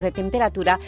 de temperatura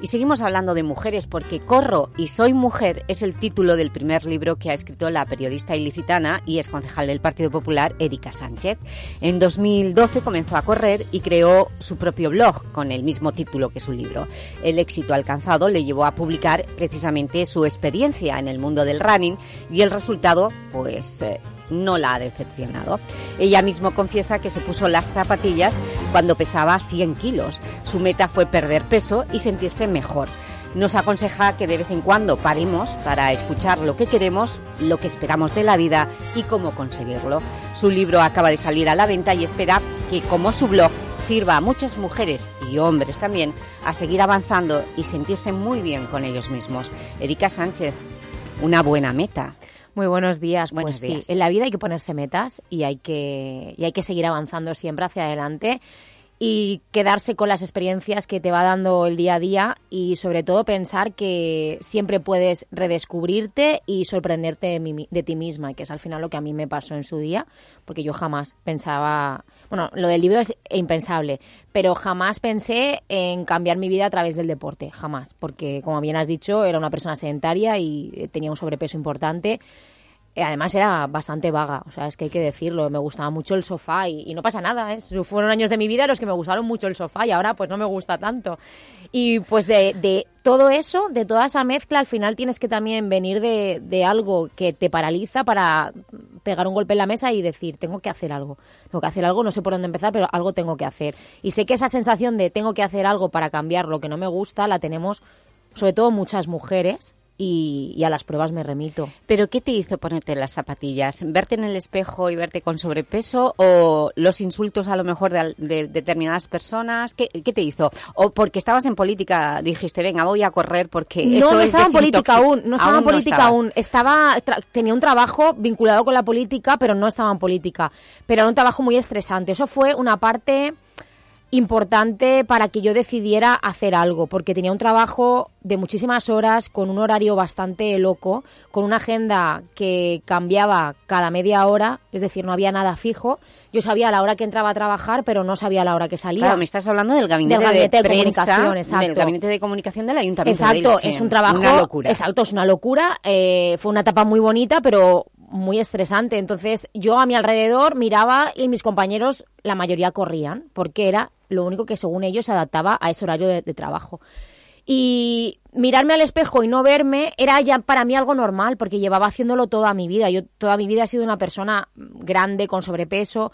y seguimos hablando de mujeres porque Corro y soy mujer es el título del primer libro que ha escrito la periodista ilicitana y ex concejal del Partido Popular Erika Sánchez. En 2012 comenzó a correr y creó su propio blog con el mismo título que su libro. El éxito alcanzado le llevó a publicar precisamente su experiencia en el mundo del running y el resultado pues eh, no la ha decepcionado. Ella mismo confiesa que se puso las zapatillas cuando pesaba 100 kilos. Su meta fue perder peso y sentirse mejor. Nos aconseja que de vez en cuando paremos para escuchar lo que queremos, lo que esperamos de la vida y cómo conseguirlo. Su libro acaba de salir a la venta y espera que, como su blog, sirva a muchas mujeres y hombres también a seguir avanzando y sentirse muy bien con ellos mismos. Erika Sánchez, una buena meta. Muy buenos días. Buenos pues días. sí, en la vida hay que ponerse metas y hay que, y hay que seguir avanzando siempre hacia adelante y quedarse con las experiencias que te va dando el día a día y sobre todo pensar que siempre puedes redescubrirte y sorprenderte de, de ti misma, que es al final lo que a mí me pasó en su día, porque yo jamás pensaba, bueno, lo del libro es impensable, pero jamás pensé en cambiar mi vida a través del deporte, jamás, porque como bien has dicho, era una persona sedentaria y eh, tenía un sobrepeso importante. Eh, Además era bastante vaga, o sea, es que hay que decirlo, me gustaba mucho el sofá y, no pasa nada, ¿eh? Fueron años de mi vida los que me gustaron mucho el sofá y ahora pues no me gusta tanto. Y pues de, de todo eso, de toda esa mezcla, al final tienes que también venir de, de algo que te paraliza para pegar un golpe en la mesa y decir, tengo que hacer algo, tengo que hacer algo, no sé por dónde empezar, pero algo tengo que hacer. Y sé que esa sensación de tengo que hacer algo para cambiar lo que no me gusta la tenemos sobre todo muchas mujeres y, y a las pruebas me remito. ¿Pero qué te hizo ponerte las zapatillas? ¿Verte en el espejo y verte con sobrepeso? ¿O los insultos a lo mejor de, de determinadas personas? ¿Qué, qué te hizo? ¿O porque estabas en política dijiste, venga, voy a correr porque No, esto no es estaba en política aún, no estaba en política aún. Estaba, tenía un trabajo vinculado con la política, pero no estaba en política. Pero era un trabajo muy estresante. Eso fue una parte importante para que yo decidiera hacer algo, porque tenía un trabajo de muchísimas horas, con un horario bastante loco, con una agenda que cambiaba cada media hora, es decir, no había nada fijo. Yo sabía la hora que entraba a trabajar, pero no sabía la hora que salía. Claro, me estás hablando del gabinete, Del gabinete de prensa, comunicación, exacto. del gabinete de comunicación del Ayuntamiento de Exacto, Elche. es un trabajo. Una locura. Exacto, es una locura. Eh, fue una etapa muy bonita, pero muy estresante. Entonces, yo a mi alrededor miraba y mis compañeros, la mayoría corrían, porque era lo único que, según ellos, se adaptaba a ese horario de, trabajo. Y mirarme al espejo y no verme era ya para mí algo normal, porque llevaba haciéndolo toda mi vida. Yo toda mi vida he sido una persona grande, con sobrepeso,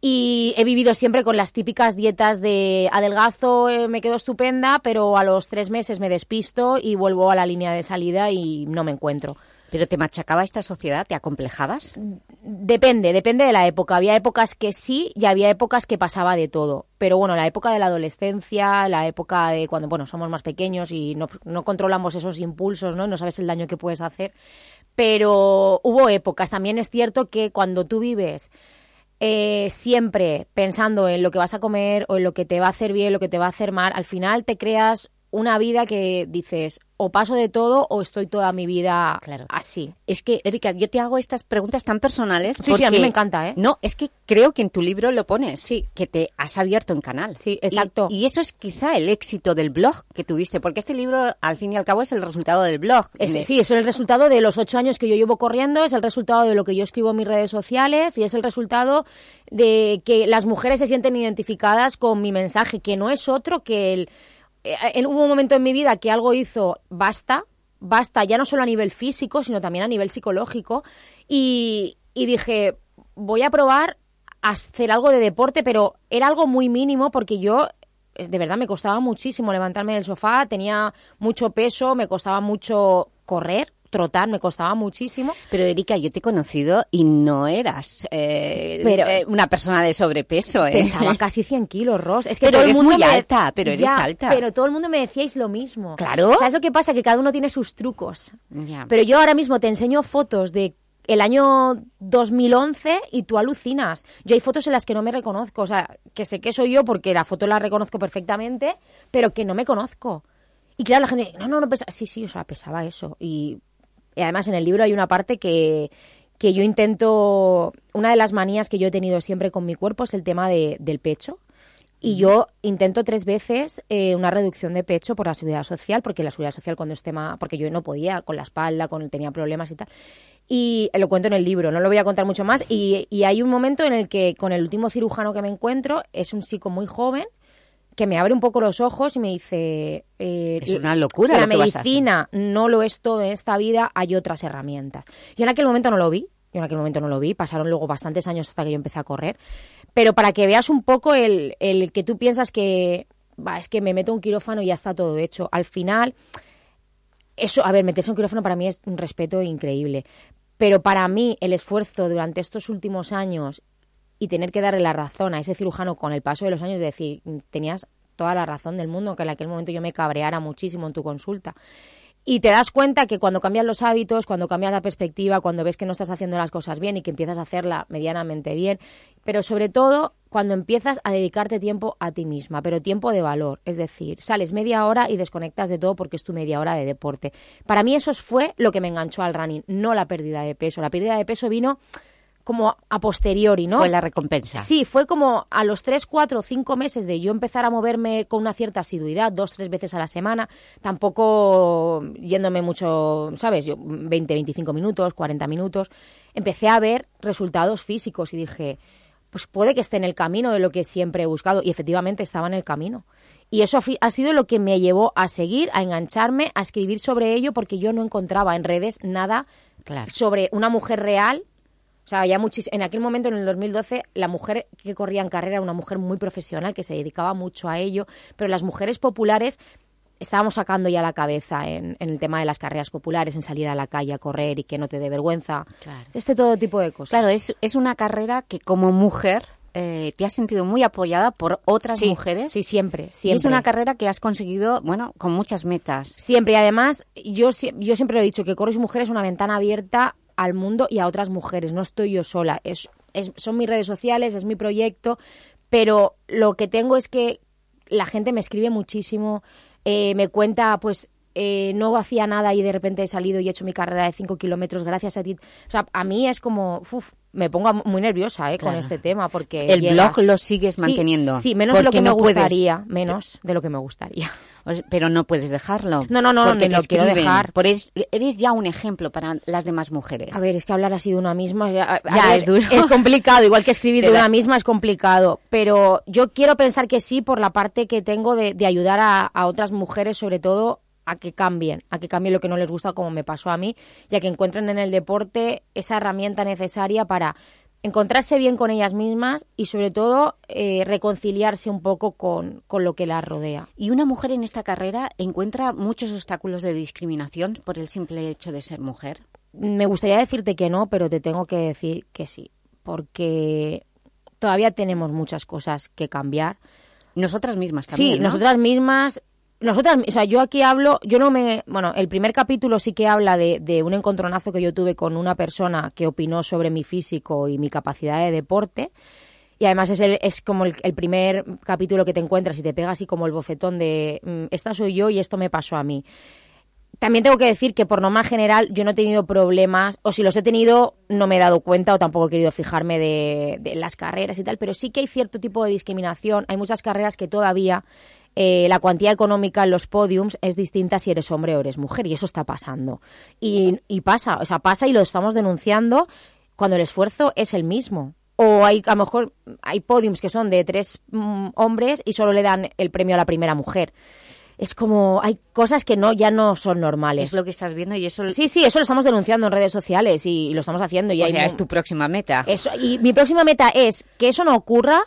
y he vivido siempre con las típicas dietas de adelgazo, eh, me quedo estupenda, pero a los tres meses me despisto y vuelvo a la línea de salida y no me encuentro. ¿Pero te machacaba esta sociedad? ¿Te acomplejabas? Depende, depende de la época. Había épocas que sí y había épocas que pasaba de todo. Pero bueno, la época de la adolescencia, la época de cuando, bueno, somos más pequeños y no, controlamos esos impulsos, ¿no? No sabes el daño que puedes hacer. Pero hubo épocas. También es cierto que cuando tú vives eh, siempre pensando en lo que vas a comer o en lo que te va a hacer bien, lo que te va a hacer mal, al final te creas una vida que dices, o paso de todo o estoy toda mi vida Claro. así. Es que, Erika, yo te hago estas preguntas tan personales Sí, sí, porque... a mí me encanta, ¿eh? No, es que creo que en tu libro lo pones, Sí. que te has abierto un canal. Sí, exacto. Y, eso es quizá el éxito del blog que tuviste, porque este libro, al fin y al cabo, es el resultado del blog. Es- De- sí, es el resultado de los ocho años que yo llevo corriendo, es el resultado de lo que yo escribo en mis redes sociales y es el resultado de que las mujeres se sienten identificadas con mi mensaje, que no es otro que el... eh, hubo un momento en mi vida que algo hizo basta, basta, ya no solo a nivel físico, sino también a nivel psicológico, y, y dije, voy a probar hacer algo de deporte, pero era algo muy mínimo porque yo eh, de verdad me costaba muchísimo levantarme del sofá, tenía mucho peso, me costaba mucho correr, trotar, me costaba muchísimo. Pero Erika, yo te he conocido y no eras eh, Pero- eh, una persona de sobrepeso. ¿eh? Pesaba casi 100 kilos, Ross. Es que Pero todo el eres mundo muy me- alta, pero eres Ya, alta. Pero todo el mundo me decíais lo mismo. Claro. ¿Sabes lo que pasa? Que cada uno tiene sus trucos. Ya. Pero yo ahora mismo te enseño fotos de el año 2011 y tú alucinas. Yo hay fotos en las que no me reconozco, o sea, que sé que soy yo porque la foto la reconozco perfectamente, pero que no me conozco. Y claro, la gente, no, no, no pesa. Sí, sí, o sea, pesaba eso. Y, y además en el libro hay una parte que, que yo intento. Una de las manías que yo he tenido siempre con mi cuerpo es el tema de- del pecho. Y yo intento tres veces eh, una reducción de pecho por la seguridad social, porque la seguridad social cuando esté más, porque yo no podía con la espalda, con tenía problemas y tal. Y lo cuento en el libro, no lo voy a contar mucho más. Y, y hay un momento en el que con el último cirujano que me encuentro, es un chico muy joven, que me abre un poco los ojos y me dice... Eh, es una locura. La medicina no lo es todo en esta vida, hay otras herramientas. Yo en aquel momento no lo vi, yo en aquel momento no lo vi, pasaron luego bastantes años hasta que yo empecé a correr, pero para que veas un poco el, el que tú piensas que va, es que me meto un quirófano y ya está todo hecho. Al final, eso, a ver, meterse un quirófano para mí es un respeto increíble, pero para mí el esfuerzo durante estos últimos años y tener que darle la razón a ese cirujano con el paso de los años, de decir, tenías toda la razón del mundo, que en aquel momento yo me cabreara muchísimo en tu consulta. Y te das cuenta que cuando cambian los hábitos, cuando cambias la perspectiva, cuando ves que no estás haciendo las cosas bien y que empiezas a hacerla medianamente bien, pero sobre todo cuando empiezas a dedicarte tiempo a ti misma, pero tiempo de valor, es decir, sales media hora y desconectas de todo porque es tu media hora de deporte. Para mí eso fue lo que me enganchó al running, no la pérdida de peso. La pérdida de peso vino como a posteriori, ¿no? Fue la recompensa. Sí, fue como a los tres, cuatro, cinco meses de yo empezar a moverme con una cierta asiduidad, dos, tres veces a la semana, tampoco yéndome mucho, ¿sabes? Yo, 20, 25 minutos, 40 minutos, empecé a ver resultados físicos y dije, pues puede que esté en el camino de lo que siempre he buscado y efectivamente estaba en el camino. Y eso ha sido lo que me llevó a seguir, a engancharme, a escribir sobre ello porque yo no encontraba en redes nada sobre una mujer real o sea, ya en aquel momento, en el 2012, la mujer que corría en carrera era una mujer muy profesional, que se dedicaba mucho a ello, pero las mujeres populares estábamos sacando ya la cabeza en, el tema de las carreras populares, en salir a la calle a correr y que no te dé vergüenza. Este todo tipo de cosas. Claro, es, es una carrera que como mujer eh, te has sentido muy apoyada por otras mujeres. Sí, siempre, siempre. es una carrera que has conseguido, bueno, con muchas metas. Siempre, y además, yo, yo siempre he dicho que Corres Mujeres es una ventana abierta al mundo y a otras mujeres. No estoy yo sola. Es, son mis redes sociales, es mi proyecto, pero lo que tengo es que la gente me escribe muchísimo, eh, me cuenta, pues, eh, no hacía nada y de repente he salido y he hecho mi carrera de 5 kilómetros gracias a ti. O sea, a mí es como, uf, me pongo muy nerviosa eh, con este tema porque el blog lo sigues manteniendo sí, menos de lo que me gustaría menos de lo que me gustaría pero no puedes dejarlo. No no no porque no lo quiero dejar. Por eres ya un ejemplo para las demás mujeres. A ver es que hablar así de una misma ya, es duro. es complicado igual que escribir de una misma es complicado pero yo quiero pensar que sí por la parte que tengo de, ayudar a otras mujeres sobre todo a que cambien, a que cambien lo que no les gusta como me pasó a mí, ya que encuentren en el deporte esa herramienta necesaria para encontrarse bien con ellas mismas y sobre todo eh, reconciliarse un poco con, con, lo que las rodea. ¿Y una mujer en esta carrera encuentra muchos obstáculos de discriminación por el simple hecho de ser mujer? Me gustaría decirte que no, pero te tengo que decir que sí, porque todavía tenemos muchas cosas que cambiar. Nosotras mismas también. Sí, nosotras mismas nosotras, o sea, yo aquí hablo, yo no me, bueno, el primer capítulo sí que habla de, un encontronazo que yo tuve con una persona que opinó sobre mi físico y mi capacidad de deporte. Y además es, el, es como el, primer capítulo que te encuentras y te pega así como el bofetón de, mm, esta soy yo y esto me pasó a mí. También tengo que decir que por norma general yo no he tenido problemas, o si los he tenido no me he dado cuenta o tampoco he querido fijarme de las carreras y tal, pero sí que hay cierto tipo de discriminación. Hay muchas carreras que todavía eh, la cuantía económica en los podiums es distinta si eres hombre o eres mujer y eso está pasando. Y, pasa, o sea, pasa y lo estamos denunciando cuando el esfuerzo es el mismo. O hay, a lo mejor hay podiums que son de tres mm, hombres y solo le dan el premio a la primera mujer es como hay cosas que no ya no son normales. Es lo que estás viendo y eso Sí, sí, eso lo estamos denunciando en redes sociales y, lo estamos haciendo y o sea, es tu próxima meta. Eso y mi próxima meta es que eso no ocurra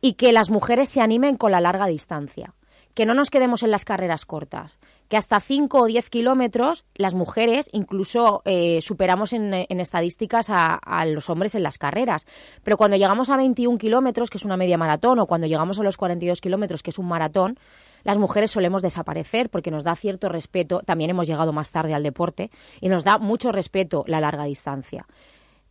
y que las mujeres se animen con la larga distancia que no nos quedemos en las carreras cortas, que hasta 5 o 10 kilómetros las mujeres incluso eh, superamos en, estadísticas a, los hombres en las carreras. Pero cuando llegamos a 21 kilómetros, que es una media maratón, o cuando llegamos a los 42 kilómetros, que es un maratón, las mujeres solemos desaparecer porque nos da cierto respeto, también hemos llegado más tarde al deporte, y nos da mucho respeto la larga distancia.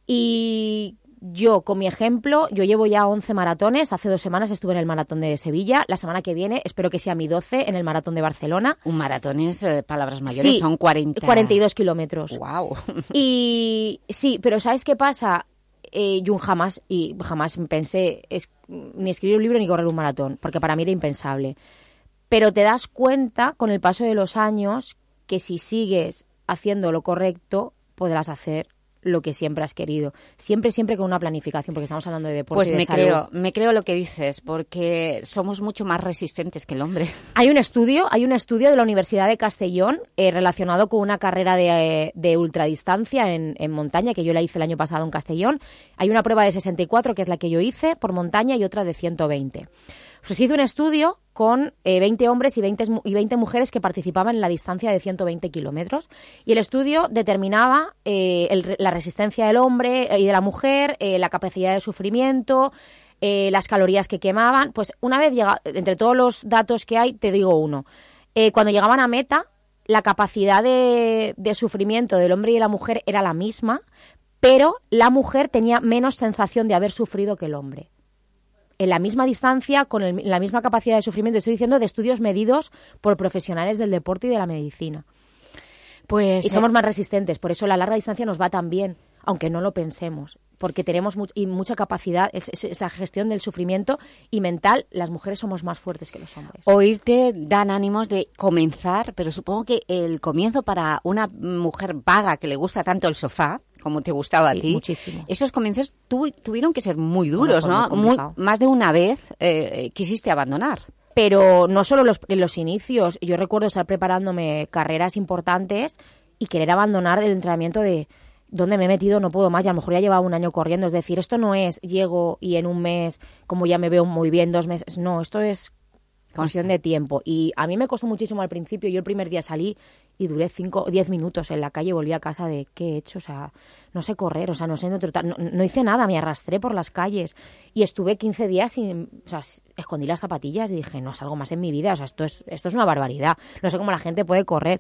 Y yo, con mi ejemplo, yo llevo ya 11 maratones. Hace dos semanas estuve en el maratón de Sevilla. La semana que viene espero que sea mi 12 en el maratón de Barcelona. Un maratón es, eh, palabras mayores, son 40... 42 kilómetros. ¡Wow! Y sí, pero ¿sabes qué pasa? eh, yo jamás, y jamás pensé ni escribir un libro ni correr un maratón, porque para mí era impensable. Pero te das cuenta con el paso de los años que si sigues haciendo lo correcto, podrás hacer lo que siempre has querido. Siempre, siempre con una planificación, porque estamos hablando de deporte pues y de me salud. creo, me creo lo que dices, porque somos mucho más resistentes que el hombre. Hay un estudio, hay un estudio de la Universidad de Castellón eh, relacionado con una carrera de, de ultradistancia en, en, montaña, que yo la hice el año pasado en Castellón. Hay una prueba de 64, que es la que yo hice, por montaña, y otra de 120. Pues se hizo un estudio con eh, 20 hombres y 20, y 20 mujeres que participaban en la distancia de 120 kilómetros. Y el estudio determinaba eh, la resistencia del hombre y de la mujer, eh, la capacidad de sufrimiento, eh, las calorías que quemaban. Pues una vez llega, entre todos los datos que hay, te digo uno. Eh, cuando llegaban a meta, la capacidad de, de sufrimiento del hombre y de la mujer era la misma, pero la mujer tenía menos sensación de haber sufrido que el hombre en la misma distancia, con el, la misma capacidad de sufrimiento. Estoy diciendo de estudios medidos por profesionales del deporte y de la medicina. Pues, y somos eh... más resistentes, por eso la larga distancia nos va tan bien, aunque no lo pensemos, porque tenemos much y mucha capacidad, es, es, esa gestión del sufrimiento y mental, las mujeres somos más fuertes que los hombres. Oírte dan ánimos de comenzar, pero supongo que el comienzo para una mujer vaga que le gusta tanto el sofá, como te gustaba sí, a ti. muchísimo. Esos comienzos tu, tuvieron que ser muy duros, bueno, ¿no? muy más de una vez eh, quisiste abandonar. Pero no solo los, en los inicios. Yo recuerdo estar preparándome carreras importantes y querer abandonar el entrenamiento de dónde me he metido, no puedo más. Y a lo mejor ya llevaba un año corriendo. Es decir, esto no es llego y en un mes, como ya me veo muy bien, dos meses. No, esto es cuestión de tiempo. Y a mí me costó muchísimo al principio. Yo el primer día salí y duré 5 o 10 minutos en la calle y volví a casa de qué he hecho, o sea, no sé correr, o sea, no sé no no, no, hice nada, me arrastré por las calles y estuve 15 días sin, o sea, escondí las zapatillas y dije, no salgo más en mi vida, o sea, esto es, esto es una barbaridad, no sé cómo la gente puede correr.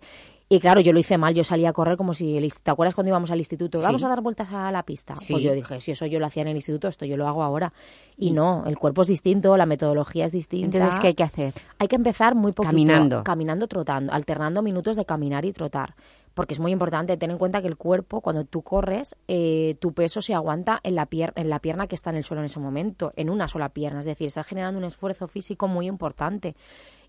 Y claro, yo lo hice mal, yo salía a correr como si, ¿te acuerdas cuando íbamos al instituto? Sí. Vamos a dar vueltas a la pista. Sí. Pues yo dije, si eso yo lo hacía en el instituto, esto yo lo hago ahora. Y, y no, el cuerpo es distinto, la metodología es distinta. Entonces, ¿qué hay que hacer? Hay que empezar muy poquito. Caminando. Caminando, trotando, alternando minutos de caminar y trotar porque es muy importante tener en cuenta que el cuerpo, cuando tú corres, eh, tu peso se aguanta en la, pier en la pierna que está en el suelo en ese momento, en una sola pierna. Es decir, estás generando un esfuerzo físico muy importante.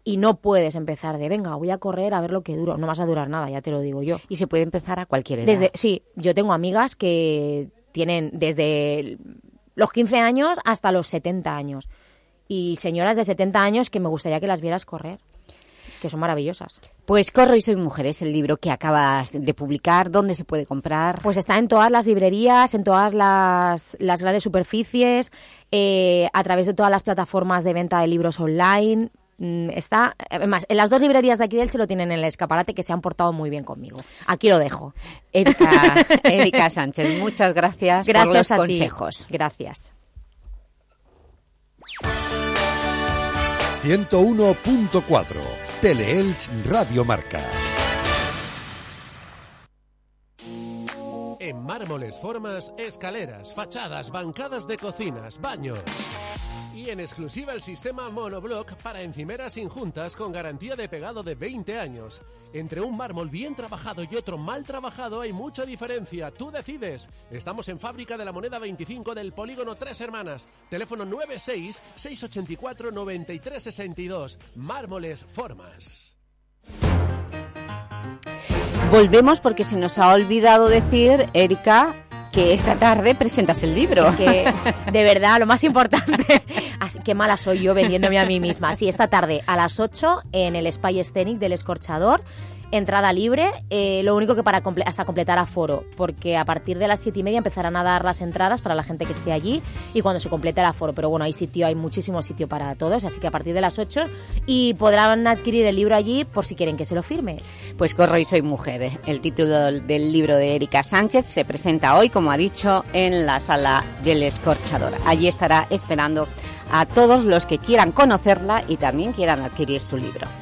Y no puedes empezar de, venga, voy a correr a ver lo que duro. No vas a durar nada, ya te lo digo yo. Y se puede empezar a cualquier edad. Desde, sí, yo tengo amigas que tienen desde los 15 años hasta los 70 años. Y señoras de 70 años que me gustaría que las vieras correr que son maravillosas. Pues Corro y soy mujer es el libro que acabas de publicar. ¿Dónde se puede comprar? Pues está en todas las librerías, en todas las, las grandes superficies, eh, a través de todas las plataformas de venta de libros online. Mm, Está, además, en las dos librerías de aquí del se lo tienen en el escaparate que se han portado muy bien conmigo. Aquí lo dejo. Erika, Erika Sánchez, muchas gracias, gracias por los a consejos. Ti. Gracias. 101.4 Teleelch Radio Marca. En mármoles, formas, escaleras, fachadas, bancadas de cocinas, baños. Y en exclusiva el sistema monoblock para encimeras injuntas con garantía de pegado de 20 años. Entre un mármol bien trabajado y otro mal trabajado hay mucha diferencia. Tú decides. Estamos en Fábrica de la Moneda 25 del Polígono Tres Hermanas. Teléfono 96-684-9362. Mármoles Formas. Volvemos porque se nos ha olvidado decir, Erika, que esta tarde presentas el libro. Es que, de verdad, lo más importante, así que mala soy yo vendiéndome a mí misma. Sí, esta tarde a las 8 en el Spy Scenic del Escorchador, entrada libre, eh, lo único que para hasta completar aforo, porque a partir de las 7 y media empezarán a dar las entradas para la gente que esté allí y cuando se complete el aforo, pero bueno, hay sitio, hay muchísimo sitio para todos, así que a partir de las 8 y podrán adquirir el libro allí por si quieren que se lo firme. Pues Corro y soy mujer, el título del libro de Erika Sánchez se presenta hoy, como ha dicho, en la sala del Escorchador. Allí estará esperando a todos los que quieran conocerla y también quieran adquirir su libro.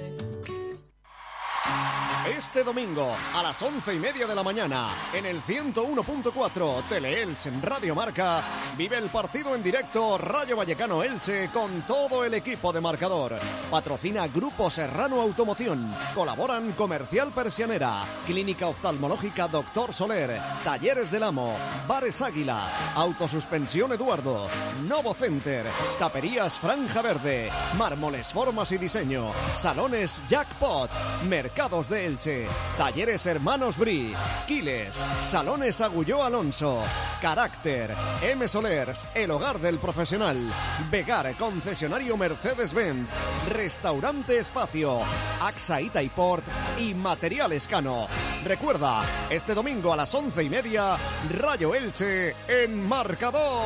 Este domingo a las once y media de la mañana en el 101.4 Tele-Elche en Radio Marca vive el partido en directo Rayo Vallecano Elche con todo el equipo de marcador. Patrocina Grupo Serrano Automoción. Colaboran Comercial Persianera, Clínica Oftalmológica Doctor Soler, Talleres del Amo, Bares Águila, Autosuspensión Eduardo, Novo Center, Taperías Franja Verde, Mármoles Formas y Diseño, Salones Jackpot, Mercados de Elche, Talleres Hermanos Bri, Quiles, Salones Agulló Alonso, Carácter, M Solers, El Hogar del Profesional, Vegar Concesionario Mercedes-Benz, Restaurante Espacio, AXA Itaiport y Material Escano. Recuerda, este domingo a las once y media, Rayo Elche en marcador.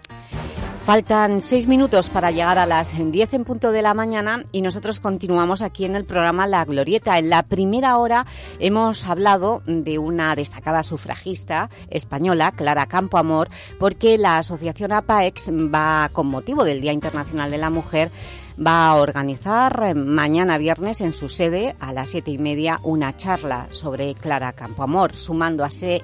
Faltan seis minutos para llegar a las 10 en punto de la mañana y nosotros continuamos aquí en el programa La Glorieta. En la primera hora hemos hablado de una destacada sufragista española, Clara Campoamor, porque la asociación APAEX va, con motivo del Día Internacional de la Mujer, va a organizar eh, mañana viernes en su sede a las siete y media una charla sobre Clara Campoamor, sumándose,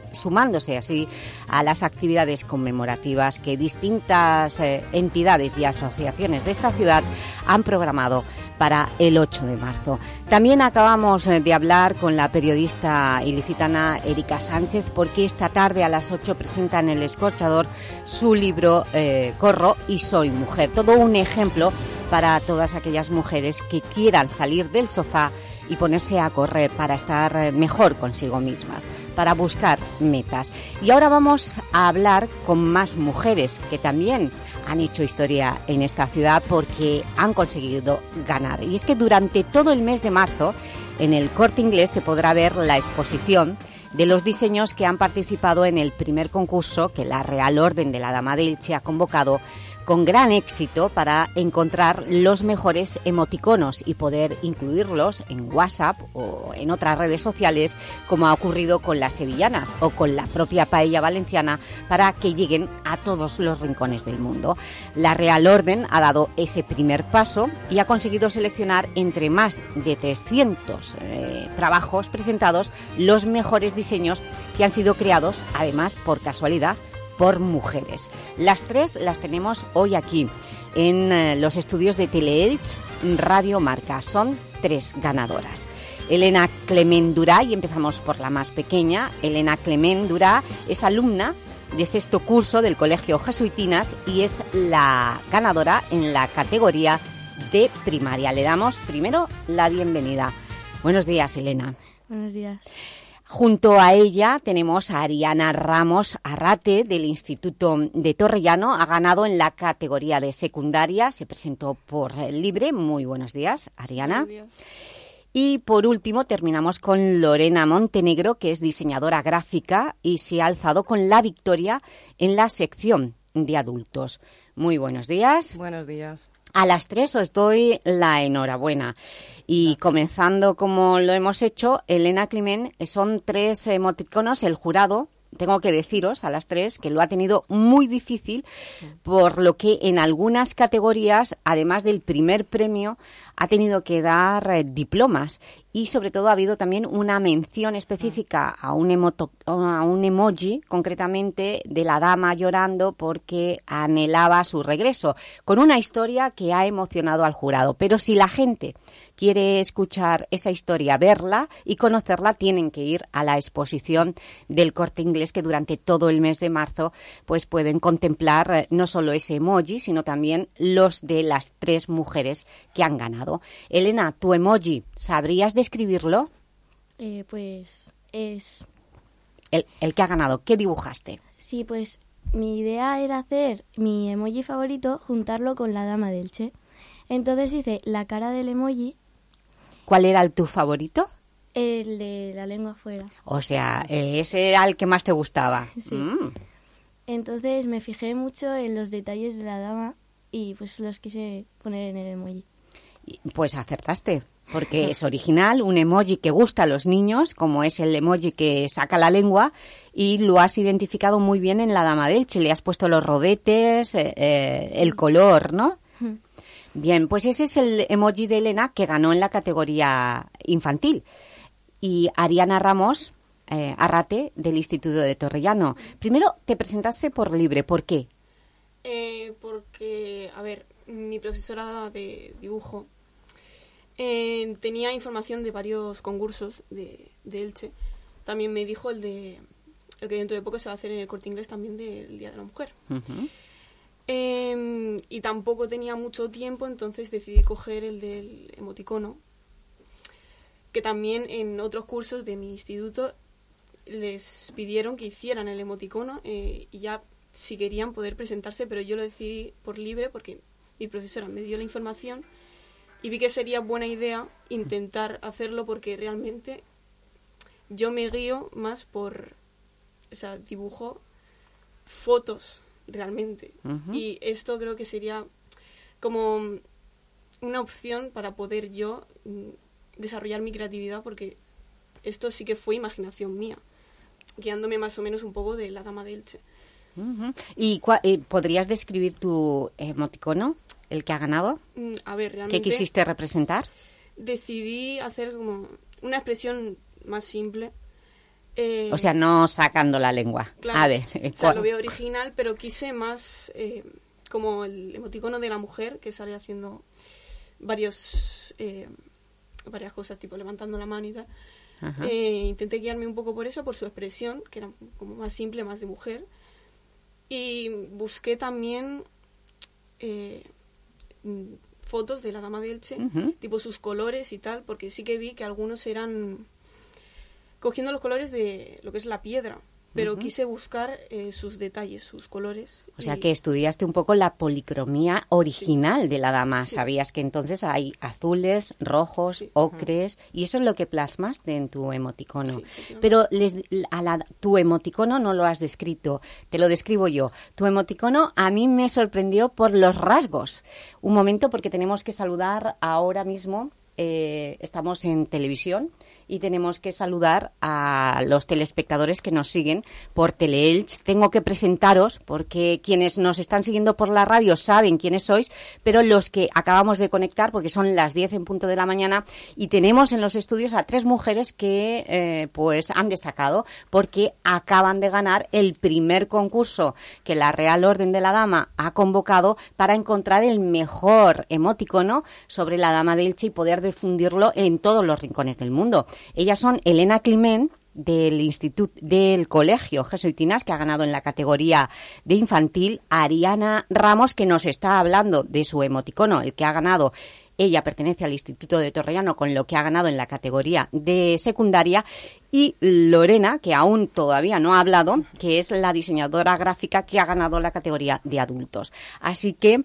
así a las actividades conmemorativas que distintas eh, entidades y asociaciones de esta ciudad han programado para el 8 de marzo. También acabamos eh, de hablar con la periodista ilicitana Erika Sánchez porque esta tarde a las 8 presenta en El Escorchador su libro Corro y Soy Mujer. Todo un ejemplo para todas aquellas mujeres que quieran salir del sofá y ponerse a correr para estar mejor consigo mismas, para buscar metas. Y ahora vamos a hablar con más mujeres que también han hecho historia en esta ciudad porque han conseguido ganar. Y es que durante todo el mes de marzo en el Corte Inglés se podrá ver la exposición de los diseños que han participado en el primer concurso que la Real Orden de la Dama de Elche ha convocado con gran éxito para encontrar los mejores emoticonos y poder incluirlos en WhatsApp o en otras redes sociales, como ha ocurrido con las sevillanas o con la propia paella valenciana, para que lleguen a todos los rincones del mundo. La Real Orden ha dado ese primer paso y ha conseguido seleccionar entre más de 300 eh, trabajos presentados los mejores diseños que han sido creados, además, por casualidad, por mujeres. Las tres las tenemos hoy aquí en eh, los estudios de Teleelch Radio Marca. Son tres ganadoras. Elena Clement Durá, y empezamos por la más pequeña. Elena Clement Durá es alumna de sexto curso del Colegio Jesuitinas y es la ganadora en la categoría de primaria. Le damos primero la bienvenida. Buenos días, Elena. Buenos días. Junto a ella tenemos a Ariana Ramos Arrate del Instituto de Torrellano. Ha ganado en la categoría de secundaria. Se presentó por libre. Muy buenos días, Ariana. Buenos días. Y por último terminamos con Lorena Montenegro, que es diseñadora gráfica y se ha alzado con la victoria en la sección de adultos. Muy buenos días. Buenos días. A las tres os doy la enhorabuena. Y comenzando como lo hemos hecho, Elena Climent, son tres emoticonos, el jurado, tengo que deciros a las tres que lo ha tenido muy difícil, por lo que en algunas categorías, además del primer premio, ha tenido que dar eh, diplomas. Y sobre todo ha habido también una mención específica a un, a un emoji, concretamente de la dama llorando porque anhelaba su regreso, con una historia que ha emocionado al jurado. Pero si la gente quiere escuchar esa historia, verla y conocerla, tienen que ir a la exposición del Corte Inglés que durante todo el mes de marzo pues pueden contemplar eh, no solo ese emoji, sino también los de las tres mujeres que han ganado. Elena, tu emoji, ¿sabrías describirlo? Eh, pues es... El, el que ha ganado, ¿qué dibujaste? Sí, pues mi idea era hacer mi emoji favorito, juntarlo con la dama del Che. Entonces hice la cara del emoji. ¿Cuál era el tu favorito? El de la lengua afuera. O sea, ese era el que más te gustaba. Sí. Mm. Entonces me fijé mucho en los detalles de la dama y pues los quise poner en el emoji. Pues acertaste, porque es original, un emoji que gusta a los niños, como es el emoji que saca la lengua, y lo has identificado muy bien en la dama del Che. Le has puesto los rodetes, eh, eh, el color, ¿no? Bien, pues ese es el emoji de Elena que ganó en la categoría infantil. Y Ariana Ramos, eh, Arrate, del Instituto de Torrellano. Primero, te presentaste por libre. ¿Por qué? porque, a ver, mi profesora de dibujo eh, tenía información de varios concursos de, Elche. También me dijo el de el que dentro de poco se va a hacer en el corte inglés también del Día de la Mujer. Em, y tampoco tenía mucho tiempo, entonces decidí coger el del emoticono, que también en otros cursos de mi instituto les pidieron que hicieran el emoticono eh, y ya si querían poder presentarse, pero yo lo decidí por libre porque mi profesora me dio la información y vi que sería buena idea intentar hacerlo porque realmente yo me guío más por, o sea, dibujo fotos realmente. Y esto creo que sería como una opción para poder yo mm, desarrollar mi creatividad porque esto sí que fue imaginación mía, guiándome más o menos un poco de la dama de Elche. ¿Y eh, podrías describir tu emoticono? el que ha ganado? Mm, a ver, realmente... ¿Qué quisiste representar? Decidí hacer como una expresión más simple. Eh, o sea, no sacando la lengua. Claro, a ver, o sea, lo veo original, pero quise más eh, como el emoticono de la mujer que sale haciendo varios eh, varias cosas, tipo levantando la mano y tal. intenté guiarme un poco por eso, por su expresión, que era como más simple, más de mujer. Y busqué también Mm, fotos de la dama de Elche, tipo sus colores y tal, porque sí que vi que algunos eran cogiendo los colores de lo que es la piedra pero quise buscar eh, sus detalles, sus colores. O sea que estudiaste un poco la policromía original de la dama. Sabías que entonces hay azules, rojos, ocres, y eso es lo que plasmaste en tu emoticono. pero les, a la, tu emoticono no lo has descrito, te lo describo yo. Tu emoticono a mí me sorprendió por los rasgos. Un momento porque tenemos que saludar ahora mismo, eh, estamos en televisión, y tenemos que saludar a los telespectadores que nos siguen por Teleelch. Tengo que presentaros porque quienes nos están siguiendo por la radio saben quiénes sois, pero los que acabamos de conectar, porque son las 10 en punto de la mañana, y tenemos en los estudios a tres mujeres que eh, pues han destacado porque acaban de ganar el primer concurso que la Real Orden de la Dama ha convocado para encontrar el mejor emoticono sobre la Dama de Elche y poder difundirlo en todos los rincones del mundo. Ellas son Elena Climent, del Instituto del Colegio Jesuitinas, que ha ganado en la categoría de infantil, Ariana Ramos, que nos está hablando de su emoticono, el que ha ganado ella pertenece al Instituto de Torrellano con lo que ha ganado en la categoría de secundaria y Lorena, que aún todavía no ha hablado, que es la diseñadora gráfica que ha ganado la categoría de adultos. Así que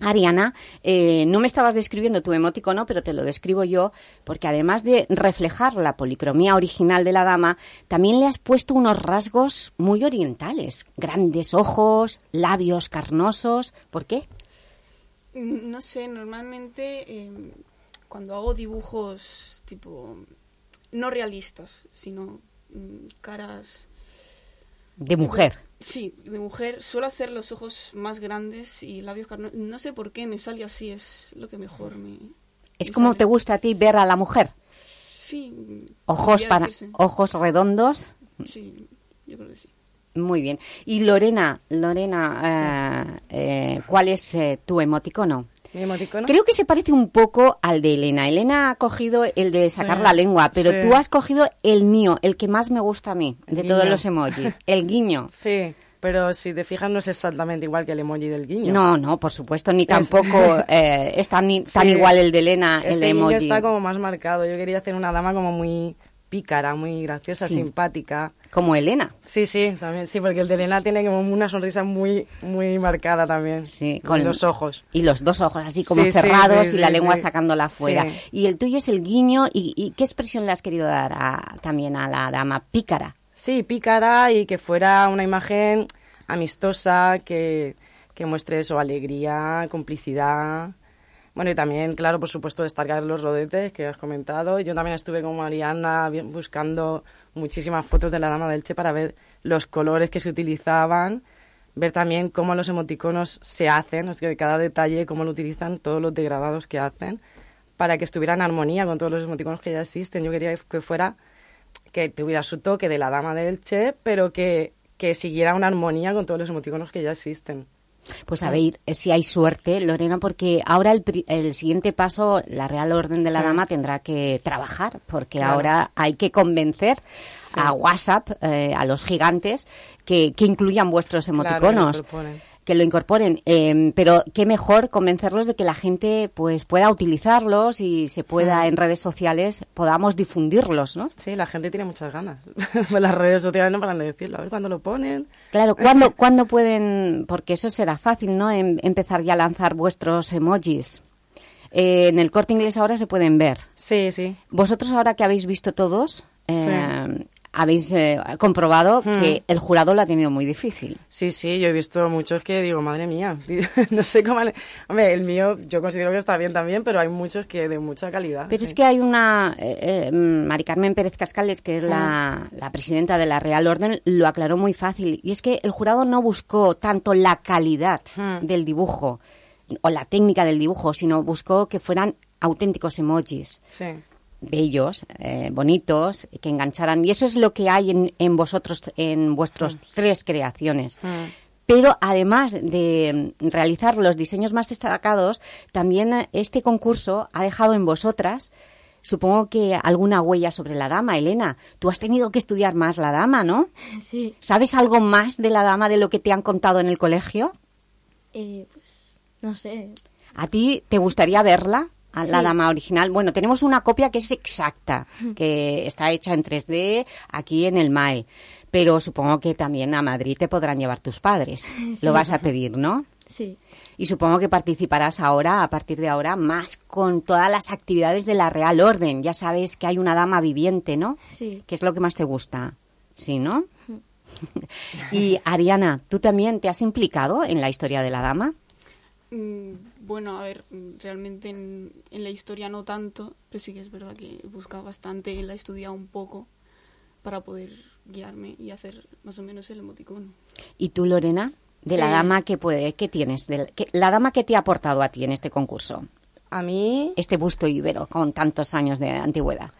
Ariana, eh, no me estabas describiendo tu emoticono, pero te lo describo yo, porque además de reflejar la policromía original de la dama, también le has puesto unos rasgos muy orientales. Grandes ojos, labios carnosos. ¿Por qué? Mm, No sé, normalmente eh, cuando hago dibujos tipo no realistas, sino mm, caras De mujer. Sí, de mujer. Suelo hacer los ojos más grandes y labios carnosos. No sé por qué me sale así, es lo que mejor me... Es me como sale. te gusta a ti ver a la mujer. Sí. Ojos para ojos redondos. Sí, yo creo que sí. Muy bien. Y Lorena, Lorena, eh, eh, ¿cuál es eh, tu emoticono? Creo que se parece un poco al de Elena. Elena ha cogido el de sacar Sí, la lengua, pero sí. tú has cogido el mío, el que más me gusta a mí, El de todos los emojis. El guiño. Sí, pero si te fijas no es exactamente igual que el emoji del guiño. No, no, por supuesto, ni tampoco eh, es tan, i- tan Sí. igual el de Elena, el Este de guiño emoji. está como más marcado. Yo quería hacer una dama como muy pícara, muy graciosa, Sí. simpática. Como Elena. Sí, sí, también, sí, porque el de Elena tiene como una sonrisa muy, muy marcada también. Sí, con los ojos. Y los dos ojos así como Sí, cerrados sí, y la lengua sacándola fuera. Y el tuyo es el guiño. ¿Y, y qué expresión le has querido dar a- también a la dama pícara? Sí, pícara y que fuera una imagen amistosa, que, que muestre eso, alegría, complicidad. Bueno, y también, claro, por supuesto, destacar los rodetes que has comentado. Yo también estuve con Mariana buscando muchísimas fotos de la Dama del Che para ver los colores que se utilizaban, ver también cómo los emoticonos se hacen, o sea, cada detalle, cómo lo utilizan, todos los degradados que hacen, para que estuviera en armonía con todos los emoticonos que ya existen. Yo quería que fuera que tuviera su toque de la dama del Che, pero que, que siguiera una armonía con todos los emoticonos que ya existen. Pues a ver eh, si hay suerte, Lorena, porque ahora el, el siguiente paso, la Real Orden de la Sí. Dama tendrá que trabajar, porque Claro. ahora hay que convencer a WhatsApp, eh, a los gigantes, que, que incluyan vuestros emoticonos. Que lo incorporen, eh, pero qué mejor convencerlos de que la gente pues pueda utilizarlos y se pueda en redes sociales podamos difundirlos, ¿no? Sí, la gente tiene muchas ganas. Pues Las redes sociales no paran de decirlo. A ver cuándo lo ponen. Claro, ¿cuándo, ¿cuándo pueden, porque eso será fácil, ¿no? Em- empezar ya a lanzar vuestros emojis. Eh, en el corte inglés ahora se pueden ver. Sí, sí. Vosotros ahora que habéis visto todos, eh, habéis eh, comprobado Hmm. que el jurado lo ha tenido muy difícil. Sí, sí, yo he visto muchos que digo, madre mía, no sé cómo... Hombre, el mío yo considero que está bien también, pero hay muchos que de mucha calidad. Pero sí. es que hay una, eh, eh, Mari Carmen Pérez Cascales, que es la, la presidenta de la Real Orden, lo aclaró muy fácil. Y es que el jurado no buscó tanto la calidad Hmm. del dibujo o la técnica del dibujo, sino buscó que fueran auténticos emojis, Sí. Bellos, eh, bonitos, que engancharan. Y eso es lo que hay en, en vosotros, en vuestros tres creaciones. Mm. Pero además de mm, realizar los diseños más destacados, también este concurso ha dejado en vosotras, supongo que alguna huella sobre la dama. Elena, tú has tenido que estudiar más la dama, ¿no? Sí. ¿Sabes algo más de la dama de lo que te han contado en el colegio? Eh, pues, no sé. ¿A ti te gustaría verla? A la Sí. dama original. Bueno, tenemos una copia que es exacta, que está hecha en 3D aquí en el MAE. Pero supongo que también a Madrid te podrán llevar tus padres. Sí. Lo vas a pedir, ¿no? Sí. Y supongo que participarás ahora, a partir de ahora, más con todas las actividades de la Real Orden. Ya sabes que hay una dama viviente, ¿no? Sí. ¿Qué es lo que más te gusta? Sí, ¿no? y Ariana, ¿tú también te has implicado en la historia de la dama? Mm, Bueno, a ver, realmente en, en la historia no tanto, pero sí que es verdad que he buscado bastante y la he estudiado un poco para poder guiarme y hacer más o menos el emoticono. ¿Y tú, Lorena? De la dama que puede, ¿qué tienes? De la, que- la dama que te ha aportado a ti en este concurso. A mí, Este busto ibero con tantos años de antigüedad.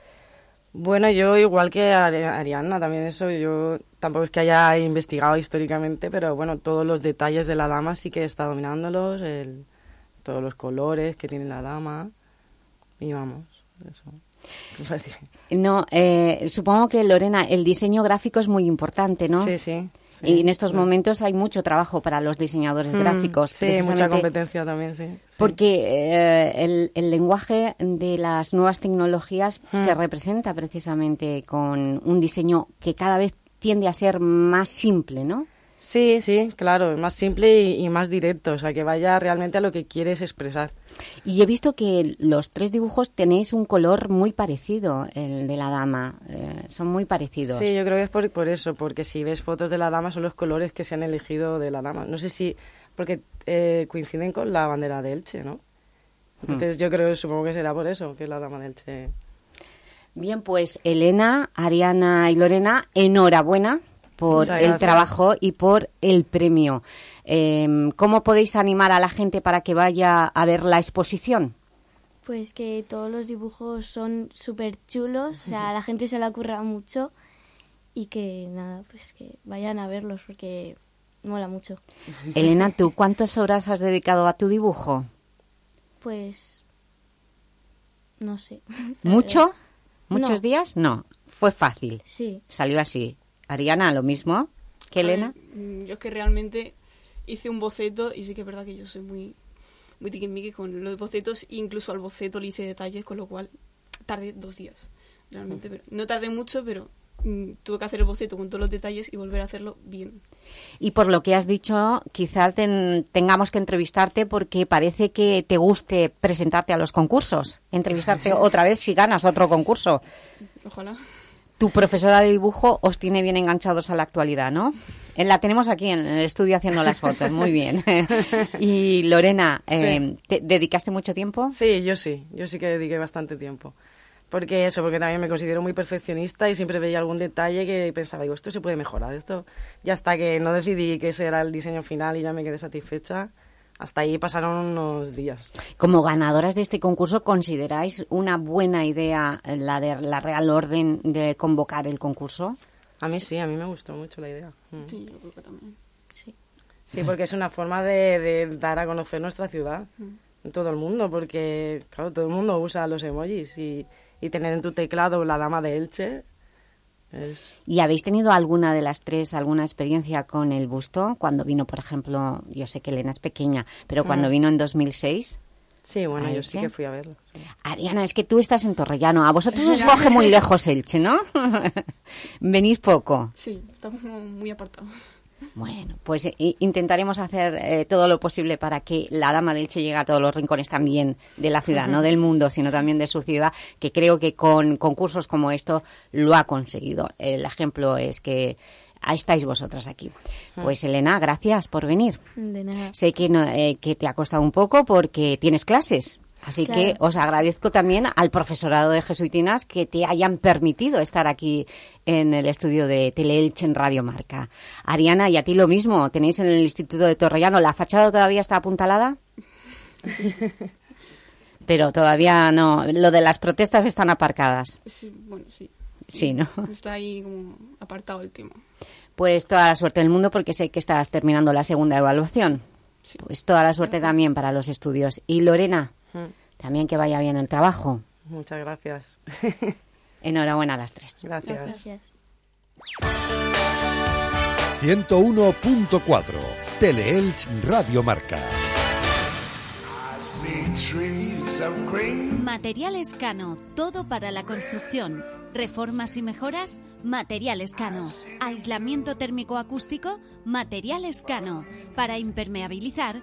bueno, yo igual que Ari- Ariana, también eso, yo tampoco es que haya investigado históricamente, pero bueno, todos los detalles de la dama sí que he estado mirándolos, el, todos los colores que tiene la dama, y vamos, eso. No, eh, supongo que, Lorena, el diseño gráfico es muy importante, ¿no? Sí, sí. sí. Y en estos Sí. momentos hay mucho trabajo para los diseñadores Mm, gráficos. Sí, mucha competencia también, sí. sí. Porque eh, el, el lenguaje de las nuevas tecnologías Mm. se representa precisamente con un diseño que cada vez tiende a ser más simple, ¿no? Sí, sí, claro, es más simple y, y más directo, o sea, que vaya realmente a lo que quieres expresar. Y he visto que los tres dibujos tenéis un color muy parecido, el de la dama. eh, son muy parecidos. Sí, yo creo que es por, por eso, porque si ves fotos de la dama son los colores que se han elegido de la dama. No sé si porque eh, coinciden con la bandera de Elche, ¿no? Entonces yo creo, supongo que será por eso, que es la dama de Elche. Bien, pues Elena, Ariana y Lorena, enhorabuena por Muchas el gracias. trabajo y por el premio. Eh, ¿Cómo podéis animar a la gente para que vaya a ver la exposición? Pues que todos los dibujos son súper chulos, o sea, a la gente se le ocurra mucho y que nada, pues que vayan a verlos porque mola mucho. Elena, ¿tú cuántas horas has dedicado a tu dibujo? Pues no sé. ¿Mucho? ¿Muchos No. días? No, fue fácil. Sí. Salió así. Ariana, lo mismo que ver, Elena. mm, yo es que realmente hice un boceto y sí que es verdad que yo soy muy, muy tiquismiqui con los bocetos. Incluso al boceto le hice detalles, con lo cual tardé dos días. Realmente, pero no tardé mucho, pero mm, tuve que hacer el boceto con todos los detalles y volver a hacerlo bien. Y por lo que has dicho, quizás ten- tengamos que entrevistarte porque parece que te guste presentarte a los concursos. Entrevistarte otra vez si ganas otro concurso. Ojalá. Tu profesora de dibujo os tiene bien enganchados a la actualidad, ¿no? La tenemos aquí en el estudio haciendo las fotos, muy bien. y Lorena, eh, ¿te dedicaste mucho tiempo? Sí, yo sí, yo sí que dediqué bastante tiempo. Porque eso, porque también me considero muy perfeccionista y siempre veía algún detalle que pensaba, digo, esto se puede mejorar, esto. Y hasta que no decidí que ese era el diseño final y ya me quedé satisfecha, hasta ahí pasaron unos días. Como ganadoras de este concurso, ¿consideráis una buena idea la de la Real Orden de convocar el concurso? A mí sí, a mí me gustó mucho la idea. Mm. Sí, yo creo que también. Sí. Sí, porque es una forma de, de dar a conocer nuestra ciudad en todo el mundo, porque, claro, todo el mundo usa los emojis y, y tener en tu teclado la dama de Elche es... ¿Y habéis tenido alguna de las tres, alguna experiencia con el busto? Cuando vino, por ejemplo, yo sé que Elena es pequeña, pero cuando Mm. vino en 2006. Sí, bueno, ¿A yo sí que fui a verlo. sí. Ariana, es que tú estás en Torrellano. A vosotros os coge muy lejos Elche, ¿no? Venís poco. Sí, estamos muy apartados. Bueno, pues eh, intentaremos hacer eh, todo lo posible para que la Dama de Elche llegue a todos los rincones también de la ciudad, no del mundo, sino también de su ciudad, que creo que con concursos como esto lo ha conseguido. El ejemplo es que ahí estáis vosotras aquí. Pues Elena, gracias por venir. De nada. Sé que, no- eh, que te ha costado un poco porque tienes clases. Así Claro. que os agradezco también al profesorado de Jesuitinas que te hayan permitido estar aquí en el estudio de Teleelch en Radio Marca. Ariana, y a ti lo mismo. Tenéis en el Instituto de Torrellano, ¿la fachada todavía está apuntalada? Pero todavía no. Lo de las protestas están aparcadas. Sí, bueno, sí. Sí, ¿no? Está ahí como apartado el tema. Pues toda la suerte del mundo porque sé que estás terminando la segunda evaluación. Sí. Pues toda la suerte también para los estudios. Y Lorena. También que vaya bien el trabajo. Muchas gracias. Enhorabuena a las tres. Gracias. Gracias. 101.4 Teleelch Radio Marca. Materiales Cano, todo para la construcción. Reformas y mejoras, Materiales Cano. Aislamiento térmico acústico, Materiales Cano. Para impermeabilizar,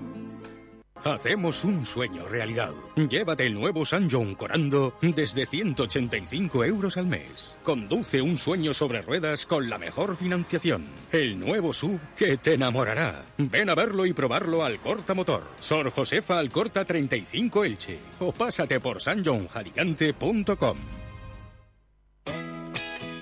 Hacemos un sueño realidad. Llévate el nuevo San John Corando desde 185 euros al mes. Conduce un sueño sobre ruedas con la mejor financiación. El nuevo sub que te enamorará. Ven a verlo y probarlo al Corta Motor. Sor Josefa Alcorta 35 Elche. O pásate por sanjohnjaricante.com.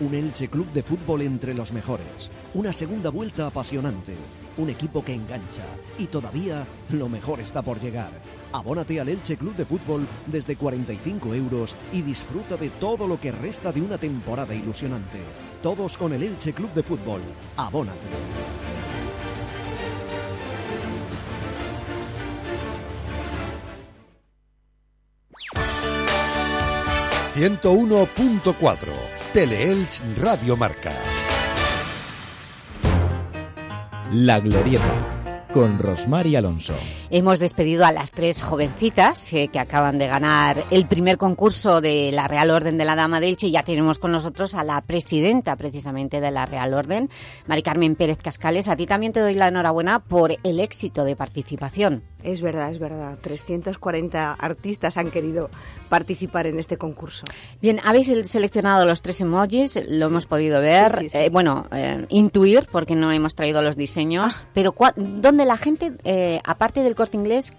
Un Elche Club de Fútbol entre los mejores. Una segunda vuelta apasionante. Un equipo que engancha. Y todavía lo mejor está por llegar. Abónate al Elche Club de Fútbol desde 45 euros y disfruta de todo lo que resta de una temporada ilusionante. Todos con el Elche Club de Fútbol. Abónate. ...101.4... Teleelch Radio Marca. La Glorieta con Rosmar y Alonso. Hemos despedido a las tres jovencitas eh, que acaban de ganar el primer concurso de la Real Orden de la Dama de Elche y ya tenemos con nosotros a la presidenta precisamente de la Real Orden, Mari Carmen Pérez Cascales. A ti también te doy la enhorabuena por el éxito de participación. Es verdad, es verdad. 340 artistas han querido participar en este concurso. Bien, habéis seleccionado los tres emojis, lo hemos podido ver, eh, bueno, eh, intuir, porque no hemos traído los diseños, ah. pero ¿dónde la gente, eh, aparte del corte inglés,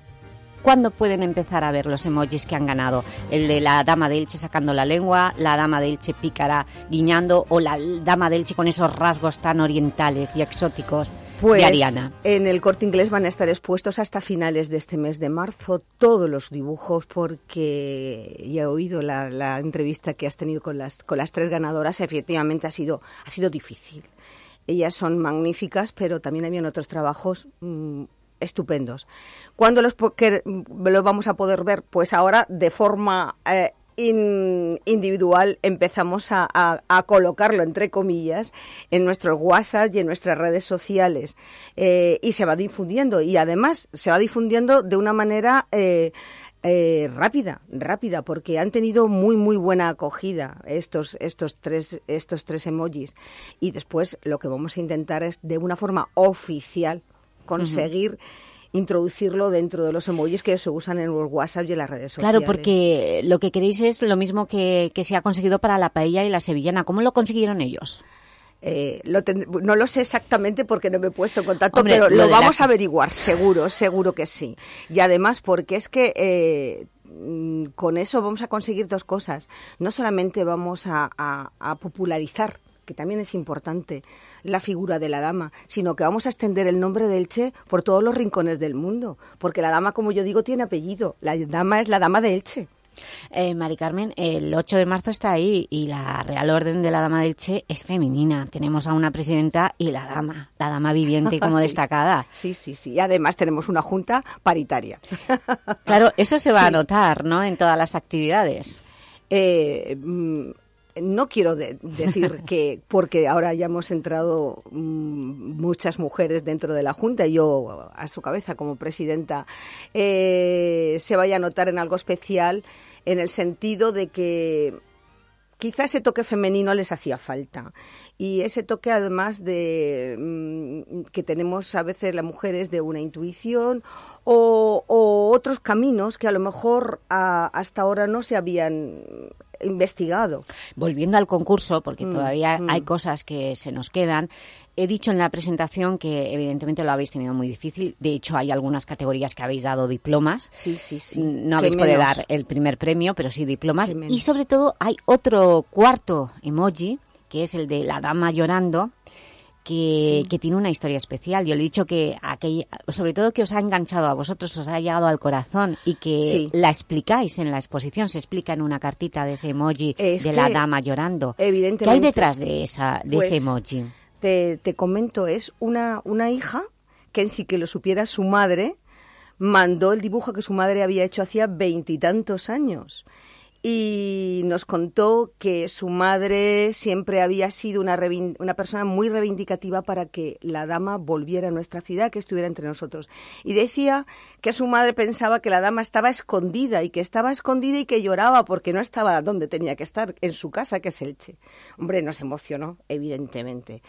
¿Cuándo pueden empezar a ver los emojis que han ganado? El de la dama de Elche sacando la lengua, la dama de Elche pícara guiñando o la dama de Elche con esos rasgos tan orientales y exóticos pues, de Ariana. En el corte inglés van a estar expuestos hasta finales de este mes de marzo todos los dibujos porque ya he oído la, entrevista que has tenido con las, con las tres ganadoras. Efectivamente ha sido, ha sido difícil. Ellas son magníficas, pero también habían otros trabajos mm, estupendos. ¿Cuándo los, vamos a poder ver? Pues ahora de forma eh, individual empezamos a, colocarlo entre comillas en nuestros WhatsApp y en nuestras redes sociales eh, y se va difundiendo y además se va difundiendo de una manera eh, rápida, rápida, porque han tenido muy muy buena acogida estos estos tres estos tres emojis y después lo que vamos a intentar es de una forma oficial conseguir introducirlo dentro de los emojis que se usan en el WhatsApp y en las redes sociales. Claro, porque lo que queréis es lo mismo que, se ha conseguido para la paella y la sevillana. ¿Cómo lo consiguieron ellos? Eh, no lo sé exactamente porque no me he puesto en contacto, pero lo, vamos a averiguar, seguro, seguro que sí. Y además porque es que eh, mm, con eso vamos a conseguir dos cosas. No solamente vamos a popularizar que también es importante, la figura de la dama, sino que vamos a extender el nombre del Elche por todos los rincones del mundo, porque la dama, como yo digo, tiene apellido. La dama es la dama de Elche. Eh, Mari Carmen, el 8 de marzo está ahí y la Real Orden de la Dama del Che es femenina. Tenemos a una presidenta y la dama, la dama viviente como destacada. Sí, sí, sí. Y además tenemos una junta paritaria. claro, eso se va a notar, ¿no?, en todas las actividades. Eh, mm, no quiero decir que porque ahora ya hemos entrado mm, muchas mujeres dentro de la Junta yo a su cabeza como presidenta, eh, se vaya a notar en algo especial en el sentido de que quizá ese toque femenino les hacía falta. Y ese toque, además de mm, que tenemos a veces las mujeres de una intuición o, otros caminos que a lo mejor hasta ahora no se habían investigado. Volviendo al concurso, porque mm, todavía mm. hay cosas que se nos quedan, he dicho en la presentación que evidentemente lo habéis tenido muy difícil. De hecho, hay algunas categorías que habéis dado diplomas. Sí, sí, sí. No habéis podido dar el primer premio, pero sí diplomas. Y sobre todo hay otro cuarto emoji, que es el de la dama llorando, que, tiene una historia especial. Yo le he dicho que, aquel, sobre todo que os ha enganchado a vosotros, os ha llegado al corazón y que la explicáis en la exposición, se explica en una cartita de ese emoji de la dama llorando. Evidentemente. ¿Qué hay detrás de, esa, de ese pues, emoji? Te, te comento, es una, una hija que en sí que lo supiera su madre, mandó el dibujo que su madre había hecho hacía veintitantos años y nos contó que su madre siempre había sido una, una, persona muy reivindicativa para que la dama volviera a nuestra ciudad, que estuviera entre nosotros. Y decía que su madre pensaba que la dama estaba escondida y que estaba escondida y que lloraba porque no estaba donde tenía que estar, en su casa, que es Elche. Hombre, nos emocionó, evidentemente.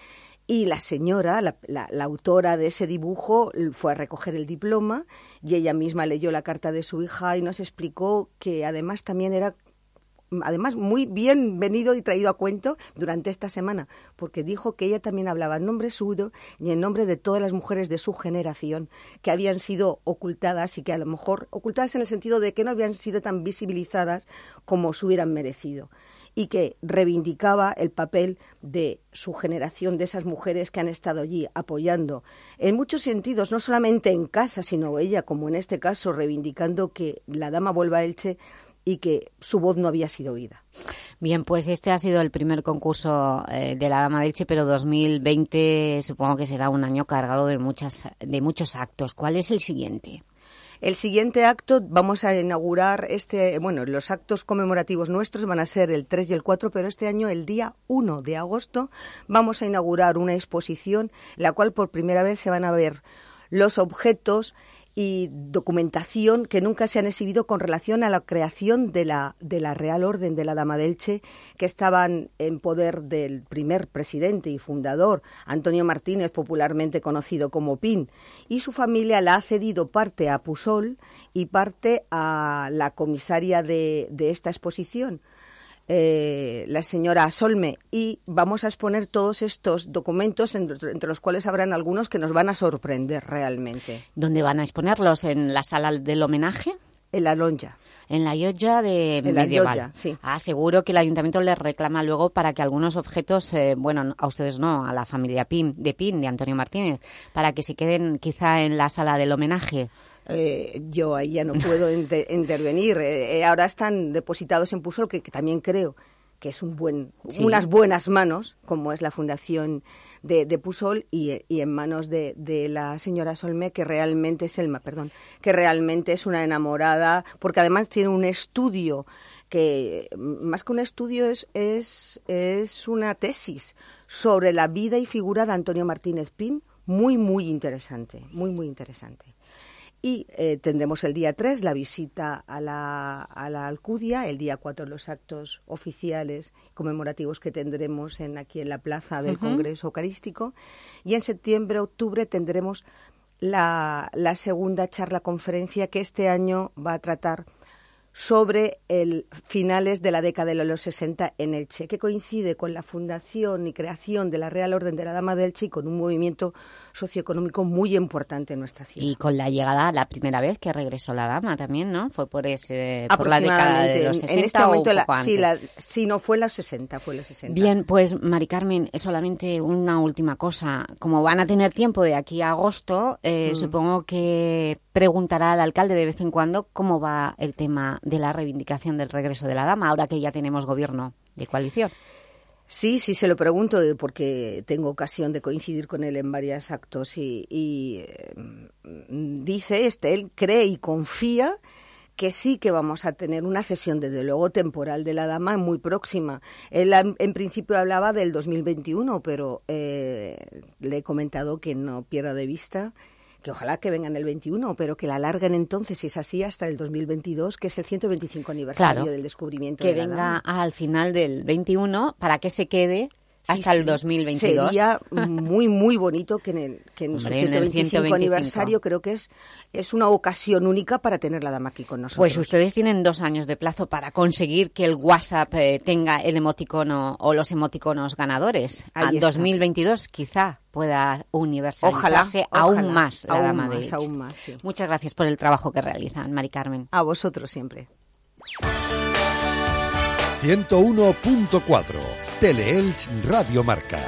Y la señora, la, autora de ese dibujo, fue a recoger el diploma y ella misma leyó la carta de su hija y nos explicó que además también era además muy bien venido y traído a cuento durante esta semana, porque dijo que ella también hablaba en nombre suyo y en nombre de todas las mujeres de su generación que habían sido ocultadas y que a lo mejor ocultadas en el sentido de que no habían sido tan visibilizadas como se hubieran merecido y que reivindicaba el papel de su generación, de esas mujeres que han estado allí apoyando en muchos sentidos, no solamente en casa, sino ella, como en este caso, reivindicando que la dama vuelva a Elche y que su voz no había sido oída. Bien, pues este ha sido el primer concurso eh, de la Dama de Elche, pero 2020 supongo que será un año cargado de, muchas, de muchos actos. ¿Cuál es el siguiente? El siguiente acto vamos a inaugurar este, bueno, los actos conmemorativos nuestros van a ser el 3 y el 4, pero este año el día 1 de agosto vamos a inaugurar una exposición la cual por primera vez se van a ver los objetos y documentación que nunca se han exhibido con relación a la creación de la, de la Real Orden de la Dama de Elche, que estaban en poder del primer presidente y fundador, Antonio Martínez, popularmente conocido como PIN, y su familia la ha cedido parte a Pusol y parte a la comisaria de, de esta exposición. Eh, la señora Solme y vamos a exponer todos estos documentos entre, entre, los cuales habrán algunos que nos van a sorprender realmente. ¿Dónde van a exponerlos? ¿En la sala del homenaje? En la lonja. En la Lloya de en la medieval. Sí. Ah, seguro que el ayuntamiento les reclama luego para que algunos objetos, eh, bueno, a ustedes no, a la familia Pin, de Pin, de Antonio Martínez, para que se queden quizá en la sala del homenaje. Eh, yo ahí ya no puedo inter intervenir. Eh, eh, ahora están depositados en Pusol, que, que, también creo que es un buen, sí. unas buenas manos, como es la fundación de, de Pusol, y, y, en manos de, de, la señora Solme, que realmente es Elma, perdón, que realmente es una enamorada, porque además tiene un estudio que más que un estudio es, es, es una tesis sobre la vida y figura de Antonio Martínez Pin, muy, muy interesante, muy, muy interesante. Y eh, tendremos el día 3 la visita a la, a la Alcudia, el día 4 los actos oficiales conmemorativos que tendremos en, aquí en la plaza del uh -huh. Congreso Eucarístico. Y en septiembre, octubre tendremos la, la segunda charla conferencia que este año va a tratar sobre el finales de la década de los 60 en Elche, que coincide con la fundación y creación de la Real Orden de la Dama de Elche y con un movimiento socioeconómico muy importante en nuestra ciudad. Y con la llegada, la primera vez que regresó la dama también, ¿no? Fue por ese por la década de los 60 en este momento o poco sí, antes. la, sí, no fue los 60, fue los 60. Bien, pues Mari Carmen, solamente una última cosa. Como van a tener tiempo de aquí a agosto, eh, mm. supongo que preguntará al alcalde de vez en cuando cómo va el tema de la reivindicación del regreso de la dama, ahora que ya tenemos gobierno de coalición. Sí, sí, se lo pregunto porque tengo ocasión de coincidir con él en varios actos y, y eh, dice este, él cree y confía que sí que vamos a tener una cesión, desde luego, temporal de la dama muy próxima. Él en principio hablaba del 2021, pero eh, le he comentado que no pierda de vista que ojalá que vengan el 21, pero que la alarguen entonces, si es así, hasta el 2022, que es el 125 aniversario claro, del descubrimiento. Que de venga dama. al final del 21 para que se quede hasta sí, el 2022. Sería muy, muy bonito que en, el, que en Hombre, su 125, en el 125 aniversario creo que es, es una ocasión única para tener la dama aquí con nosotros. Pues ustedes tienen dos años de plazo para conseguir que el WhatsApp eh, tenga el emoticono o los emoticonos ganadores. Ahí a 2022 quizá pueda universalizarse ojalá, aún ojalá, más la aún dama más, de Elche. Aún más, sí. Muchas gracias por el trabajo que realizan, Mari Carmen. A vosotros siempre. 101.4 Teleelch Radio Marca.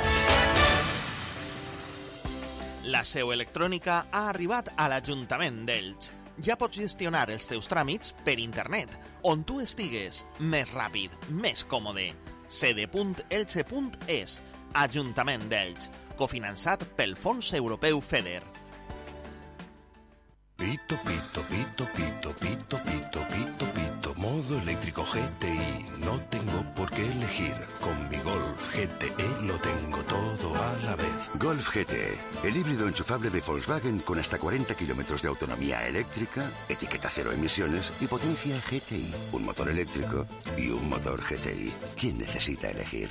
La seu electrònica ha arribat a l'Ajuntament d'Elx. Ja pots gestionar els teus tràmits per internet, on tu estigues, més ràpid, més còmode. cd.elche.es, Ajuntament d'Elx, cofinançat pel Fons Europeu FEDER. Pito, pito, pito, pito, pito, pito, pito, pito. Modo eléctrico GTI. No tengo por qué elegir. Con mi Golf GTE lo tengo todo a la vez. Golf GTE, el híbrido enchufable de Volkswagen con hasta 40 kilómetros de autonomía eléctrica, etiqueta cero emisiones y potencia GTI. Un motor eléctrico y un motor GTI. ¿Quién necesita elegir?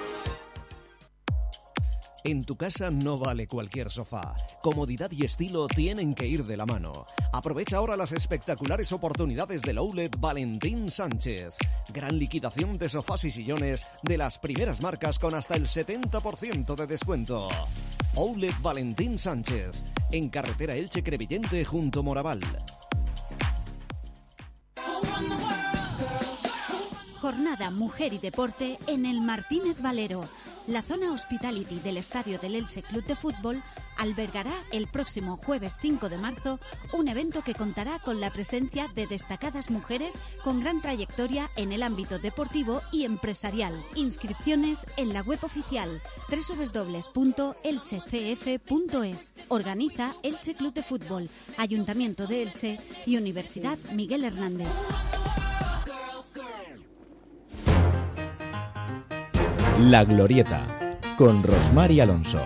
En tu casa no vale cualquier sofá. Comodidad y estilo tienen que ir de la mano. Aprovecha ahora las espectaculares oportunidades del outlet Valentín Sánchez. Gran liquidación de sofás y sillones de las primeras marcas con hasta el 70% de descuento. Outlet Valentín Sánchez, en carretera Elche Crevillente junto Moraval. Jornada Mujer y Deporte en el Martínez Valero. La zona hospitality del estadio del Elche Club de Fútbol albergará el próximo jueves 5 de marzo un evento que contará con la presencia de destacadas mujeres con gran trayectoria en el ámbito deportivo y empresarial. Inscripciones en la web oficial www.elchecf.es. Organiza Elche Club de Fútbol, Ayuntamiento de Elche y Universidad Miguel Hernández. La Glorieta, con Rosmar y Alonso.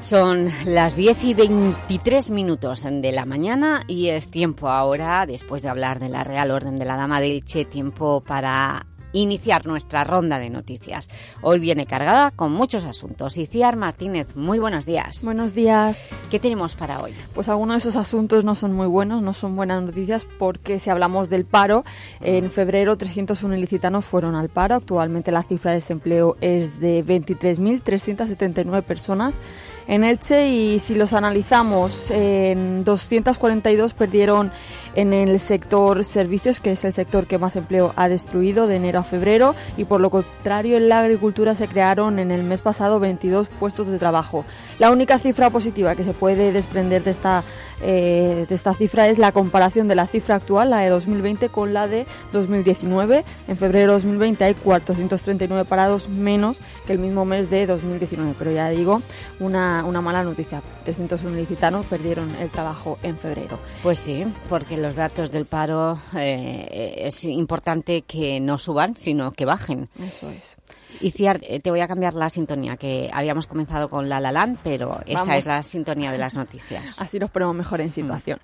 Son las 10 y 23 minutos de la mañana y es tiempo ahora, después de hablar de la Real Orden de la Dama del Che, tiempo para iniciar nuestra ronda de noticias. Hoy viene cargada con muchos asuntos. Iciar Martínez, muy buenos días. Buenos días. ¿Qué tenemos para hoy? Pues algunos de esos asuntos no son muy buenos, no son buenas noticias porque si hablamos del paro, en febrero 301 ilicitanos fueron al paro. Actualmente la cifra de desempleo es de 23.379 personas en Elche y si los analizamos, en 242 perdieron en el sector servicios, que es el sector que más empleo ha destruido de enero a febrero, y por lo contrario en la agricultura se crearon en el mes pasado 22 puestos de trabajo. La única cifra positiva que se puede desprender de esta, eh, de esta cifra es la comparación de la cifra actual, la de 2020, con la de 2019. En febrero de 2020 hay 439 parados menos que el mismo mes de 2019, pero ya digo, una, una mala noticia. 301 licitanos perdieron el trabajo en febrero. Pues sí, porque los datos del paro eh, es importante que no suban, sino que bajen. Eso es. Y Ciar, eh, te voy a cambiar la sintonía, que habíamos comenzado con La La Land, pero esta Vamos. es la sintonía de las noticias. Así nos ponemos mejor en situación.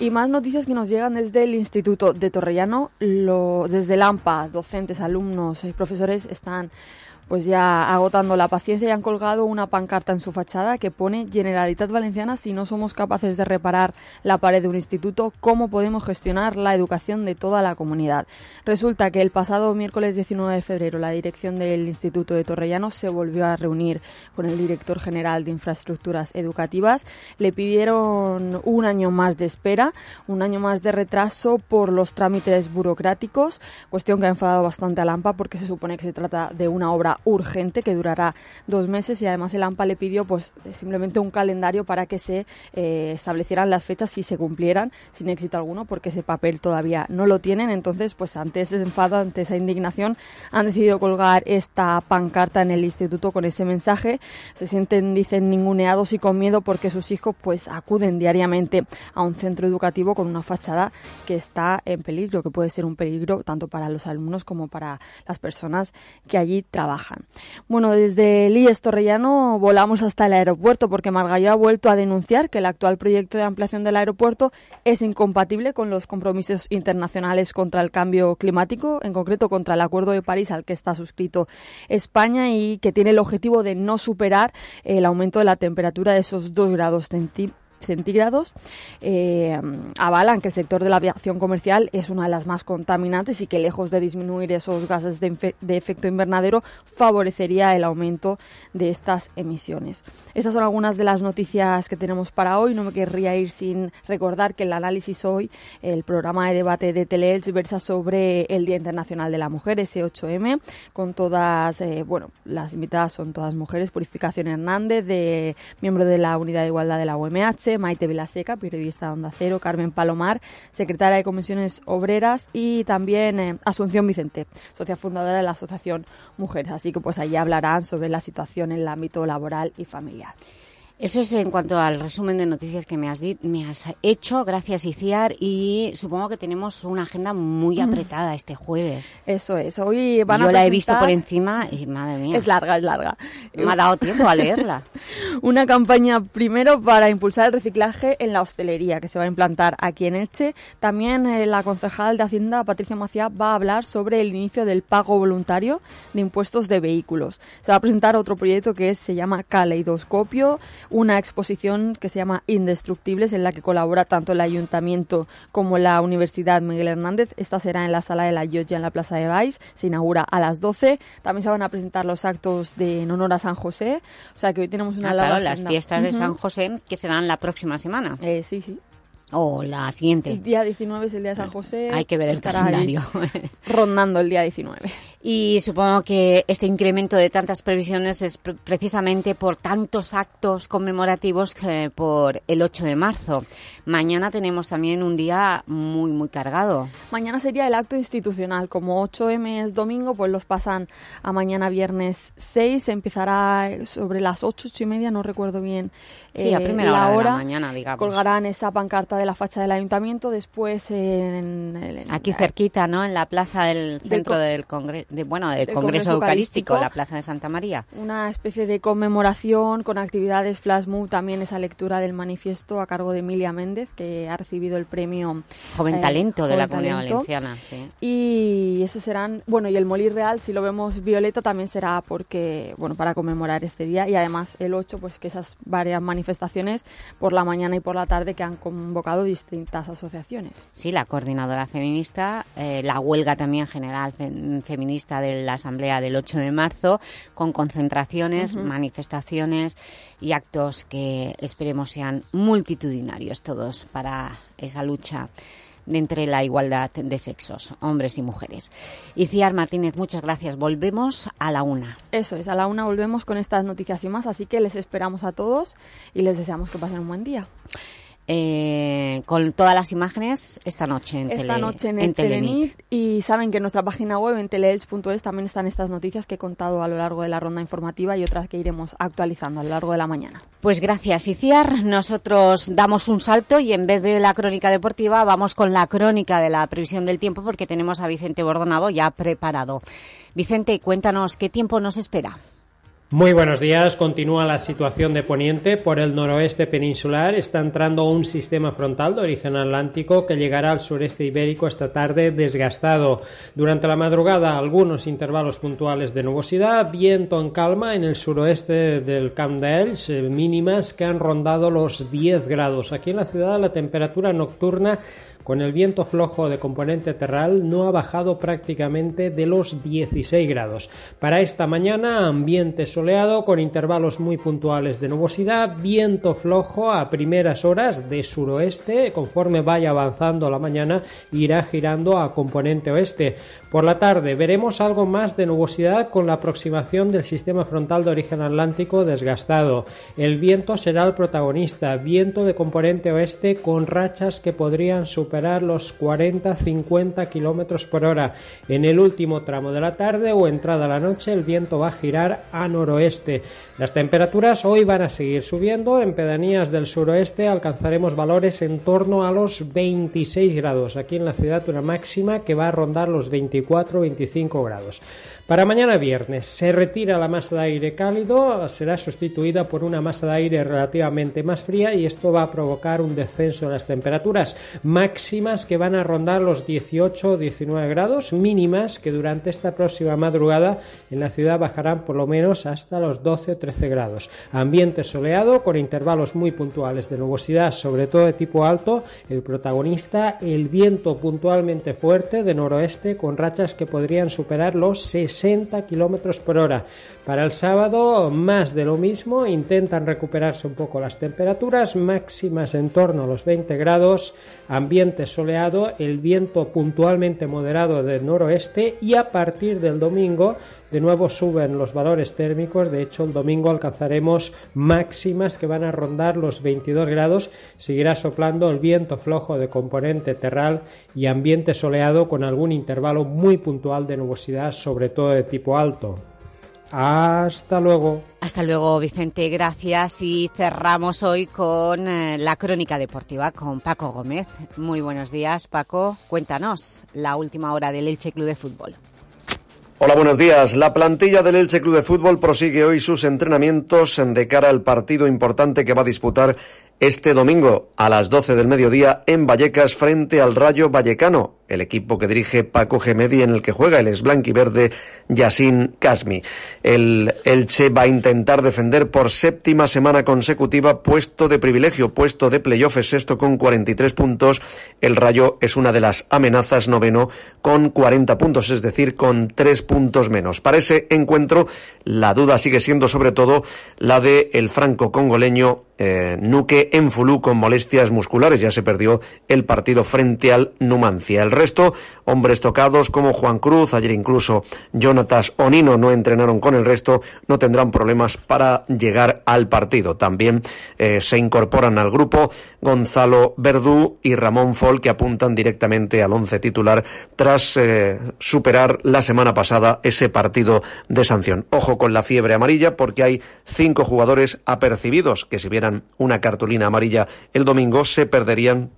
Y más noticias que nos llegan desde el Instituto de Torrellano. Lo, desde el AMPA, docentes, alumnos y profesores están pues ya agotando la paciencia y han colgado una pancarta en su fachada que pone Generalitat Valenciana si no somos capaces de reparar la pared de un instituto, ¿cómo podemos gestionar la educación de toda la comunidad? Resulta que el pasado miércoles 19 de febrero la dirección del Instituto de Torrellano se volvió a reunir con el director general de infraestructuras educativas. Le pidieron un año más de espera, un año más de retraso por los trámites burocráticos, cuestión que ha enfadado bastante al AMPA porque se supone que se trata de una obra urgente que durará dos meses y además el AMPA le pidió pues simplemente un calendario para que se eh, establecieran las fechas si se cumplieran sin éxito alguno porque ese papel todavía no lo tienen. Entonces pues ante ese enfado ante esa indignación han decidido colgar esta pancarta en el instituto con ese mensaje. Se sienten dicen ninguneados y con miedo porque sus hijos pues acuden diariamente a un centro educativo con una fachada que está en peligro que puede ser un peligro tanto para los alumnos como para las personas que allí trabajan bueno, desde el IES Torrellano volamos hasta el aeropuerto porque Margallo ha vuelto a denunciar que el actual proyecto de ampliación del aeropuerto es incompatible con los compromisos internacionales contra el cambio climático, en concreto contra el Acuerdo de París al que está suscrito España y que tiene el objetivo de no superar el aumento de la temperatura de esos dos grados centímetros centígrados eh, avalan que el sector de la aviación comercial es una de las más contaminantes y que lejos de disminuir esos gases de, efecto invernadero favorecería el aumento de estas emisiones. Estas son algunas de las noticias que tenemos para hoy. No me querría ir sin recordar que el análisis hoy, el programa de debate de Teleelch versa sobre el Día Internacional de la Mujer, ese 8M, con todas, eh, bueno, las invitadas son todas mujeres, Purificación Hernández, de, miembro de la Unidad de Igualdad de la UMH, Maite Vilaseca, periodista de Onda Cero, Carmen Palomar, secretaria de Comisiones Obreras y también eh, Asunción Vicente, socia fundadora de la Asociación Mujeres. Así que pues allí hablarán sobre la situación en el ámbito laboral y familiar. Eso es en cuanto al resumen de noticias que me has, di- me has hecho. Gracias, Iciar. Y supongo que tenemos una agenda muy apretada este jueves. Eso es. Hoy van Yo a la he visto presentar- por encima y, madre mía, Es larga, es larga. me ha dado tiempo a leerla. Una campaña primero para impulsar el reciclaje en la hostelería que se va a implantar aquí en Elche. También eh, la concejal de Hacienda, Patricia Macía, va a hablar sobre el inicio del pago voluntario de impuestos de vehículos. Se va a presentar otro proyecto que es- se llama Caleidoscopio, una exposición que se llama Indestructibles en la que colabora tanto el Ayuntamiento como la Universidad Miguel Hernández. Esta será en la sala de la Llotja en la Plaza de Baix. Se inaugura a las 12. También se van a presentar los actos de en honor a San José. O sea que hoy tenemos una Ah, larga claro, las fiestas de. San José que serán la próxima semana. Eh, sí, sí. O la siguiente. El día 19 es el día de San José. Hay que ver el calendario. rondando el día 19. Y supongo que este incremento de tantas previsiones es pre- precisamente por tantos actos conmemorativos que por el 8 de marzo. Mañana tenemos también un día muy, muy cargado. Mañana sería el acto institucional. Como 8M es domingo, pues los pasan a mañana viernes 6. Empezará sobre las 8, 8 y media, no recuerdo bien Sí, a eh, primera la hora de la hora. mañana, digamos. Colgarán esa pancarta de la facha del ayuntamiento. Después en, en- Aquí cerquita, ¿no? En la plaza del Del centro co- del Congreso, de, bueno, del Congreso, Congreso Eucarístico, Eucarístico. la plaza de Santa María. una especie de conmemoración con actividades flash también esa lectura del manifiesto a cargo de Emilia Méndez, que ha recibido el premio Joven eh, talento de la Comunidad Talento. Valenciana, sí. Y esos serán, bueno, y el Molí Real, si lo vemos violeta, también será porque, bueno, para conmemorar este día. Y además el 8, pues que esas varias manifestaciones por la mañana y por la tarde que han convocado distintas asociaciones. Sí, la coordinadora feminista, eh, la huelga también general fe- feminista de la Asamblea del 8 de marzo, con concentraciones, manifestaciones y actos que esperemos sean multitudinarios todos para esa lucha de entre la igualdad de sexos, hombres y mujeres. Iciar Martínez, muchas gracias. Volvemos a la una. Eso es, a la una volvemos con estas noticias y más, así que les esperamos a todos y les deseamos que pasen un buen día. Eh, con todas las imágenes esta noche en, Esta Tele- noche en en el Telenit. Telenit y saben que en nuestra página web en teleelch.es también están estas noticias que he contado a lo largo de la ronda informativa y otras que iremos actualizando a lo largo de la mañana. Pues gracias, Iciar. Nosotros damos un salto y en vez de la crónica deportiva vamos con la crónica de la previsión del tiempo porque tenemos a Vicente Bordonado ya preparado. Vicente, cuéntanos qué tiempo nos espera. Muy buenos días. Continúa la situación de Poniente. Por el noroeste peninsular está entrando un sistema frontal de origen atlántico que llegará al sureste ibérico esta tarde desgastado. Durante la madrugada algunos intervalos puntuales de nubosidad, viento en calma en el suroeste del Camp eh, mínimas que han rondado los 10 grados. Aquí en la ciudad la temperatura nocturna con el viento flojo de componente terral no ha bajado prácticamente de los 16 grados. Para esta mañana, ambiente soleado con intervalos muy puntuales de nubosidad, viento flojo a primeras horas de suroeste, conforme vaya avanzando la mañana irá girando a componente oeste. Por la tarde veremos algo más de nubosidad con la aproximación del sistema frontal de origen atlántico desgastado. El viento será el protagonista, viento de componente oeste con rachas que podrían superar los 40-50 kilómetros por hora. En el último tramo de la tarde o entrada a la noche el viento va a girar a noroeste. Las temperaturas hoy van a seguir subiendo. En pedanías del suroeste alcanzaremos valores en torno a los 26 grados. Aquí en la ciudad una máxima que va a rondar los 24-25 grados. Para mañana viernes se retira la masa de aire cálido, será sustituida por una masa de aire relativamente más fría y esto va a provocar un descenso de las temperaturas máximas que van a rondar los 18-19 grados, mínimas que durante esta próxima madrugada en la ciudad bajarán por lo menos hasta los 12-13 grados. Ambiente soleado con intervalos muy puntuales de nubosidad, sobre todo de tipo alto, el protagonista el viento puntualmente fuerte de noroeste con rachas que podrían superar los 60 kilómetros por hora. Para el sábado, más de lo mismo, intentan recuperarse un poco las temperaturas máximas en torno a los 20 grados, ambiente soleado, el viento puntualmente moderado del noroeste y a partir del domingo de nuevo suben los valores térmicos, de hecho el domingo alcanzaremos máximas que van a rondar los 22 grados, seguirá soplando el viento flojo de componente terral y ambiente soleado con algún intervalo muy puntual de nubosidad, sobre todo de tipo alto. Hasta luego. Hasta luego, Vicente. Gracias. Y cerramos hoy con eh, la crónica deportiva con Paco Gómez. Muy buenos días, Paco. Cuéntanos la última hora del Elche Club de Fútbol. Hola, buenos días. La plantilla del Elche Club de Fútbol prosigue hoy sus entrenamientos de cara al partido importante que va a disputar este domingo a las 12 del mediodía en Vallecas frente al Rayo Vallecano el equipo que dirige Paco Gemedi en el que juega el es verde Yassin Kasmi. El Elche va a intentar defender por séptima semana consecutiva puesto de privilegio, puesto de playoff es sexto con 43 puntos. El Rayo es una de las amenazas noveno con 40 puntos, es decir, con tres puntos menos. Para ese encuentro, la duda sigue siendo sobre todo la de el franco congoleño eh, Nuque Enfulu con molestias musculares. Ya se perdió el partido frente al Numancia. El hombres tocados como Juan Cruz, ayer incluso Jonatas Onino no entrenaron con el resto, no tendrán problemas para llegar al partido. También eh, se incorporan al grupo Gonzalo Verdú y Ramón Fol, que apuntan directamente al once titular tras eh, superar la semana pasada ese partido de sanción. Ojo con la fiebre amarilla porque hay cinco jugadores apercibidos que si vieran una cartulina amarilla el domingo se perderían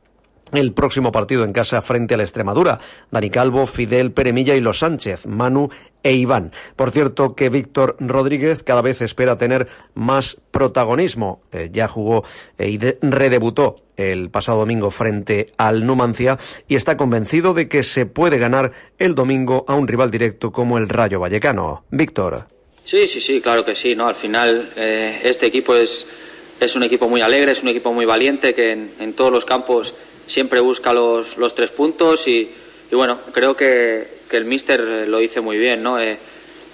el próximo partido en casa frente a la Extremadura. Dani Calvo, Fidel Peremilla y Los Sánchez, Manu e Iván. Por cierto que Víctor Rodríguez cada vez espera tener más protagonismo. Eh, ya jugó eh, y redebutó el pasado domingo frente al Numancia y está convencido de que se puede ganar el domingo a un rival directo como el Rayo Vallecano. Víctor. Sí, sí, sí, claro que sí. ¿no? Al final eh, este equipo es, es un equipo muy alegre, es un equipo muy valiente que en todos los campos siempre busca los, los tres puntos y, bueno, creo que, que, el míster lo dice muy bien, ¿no? Eh,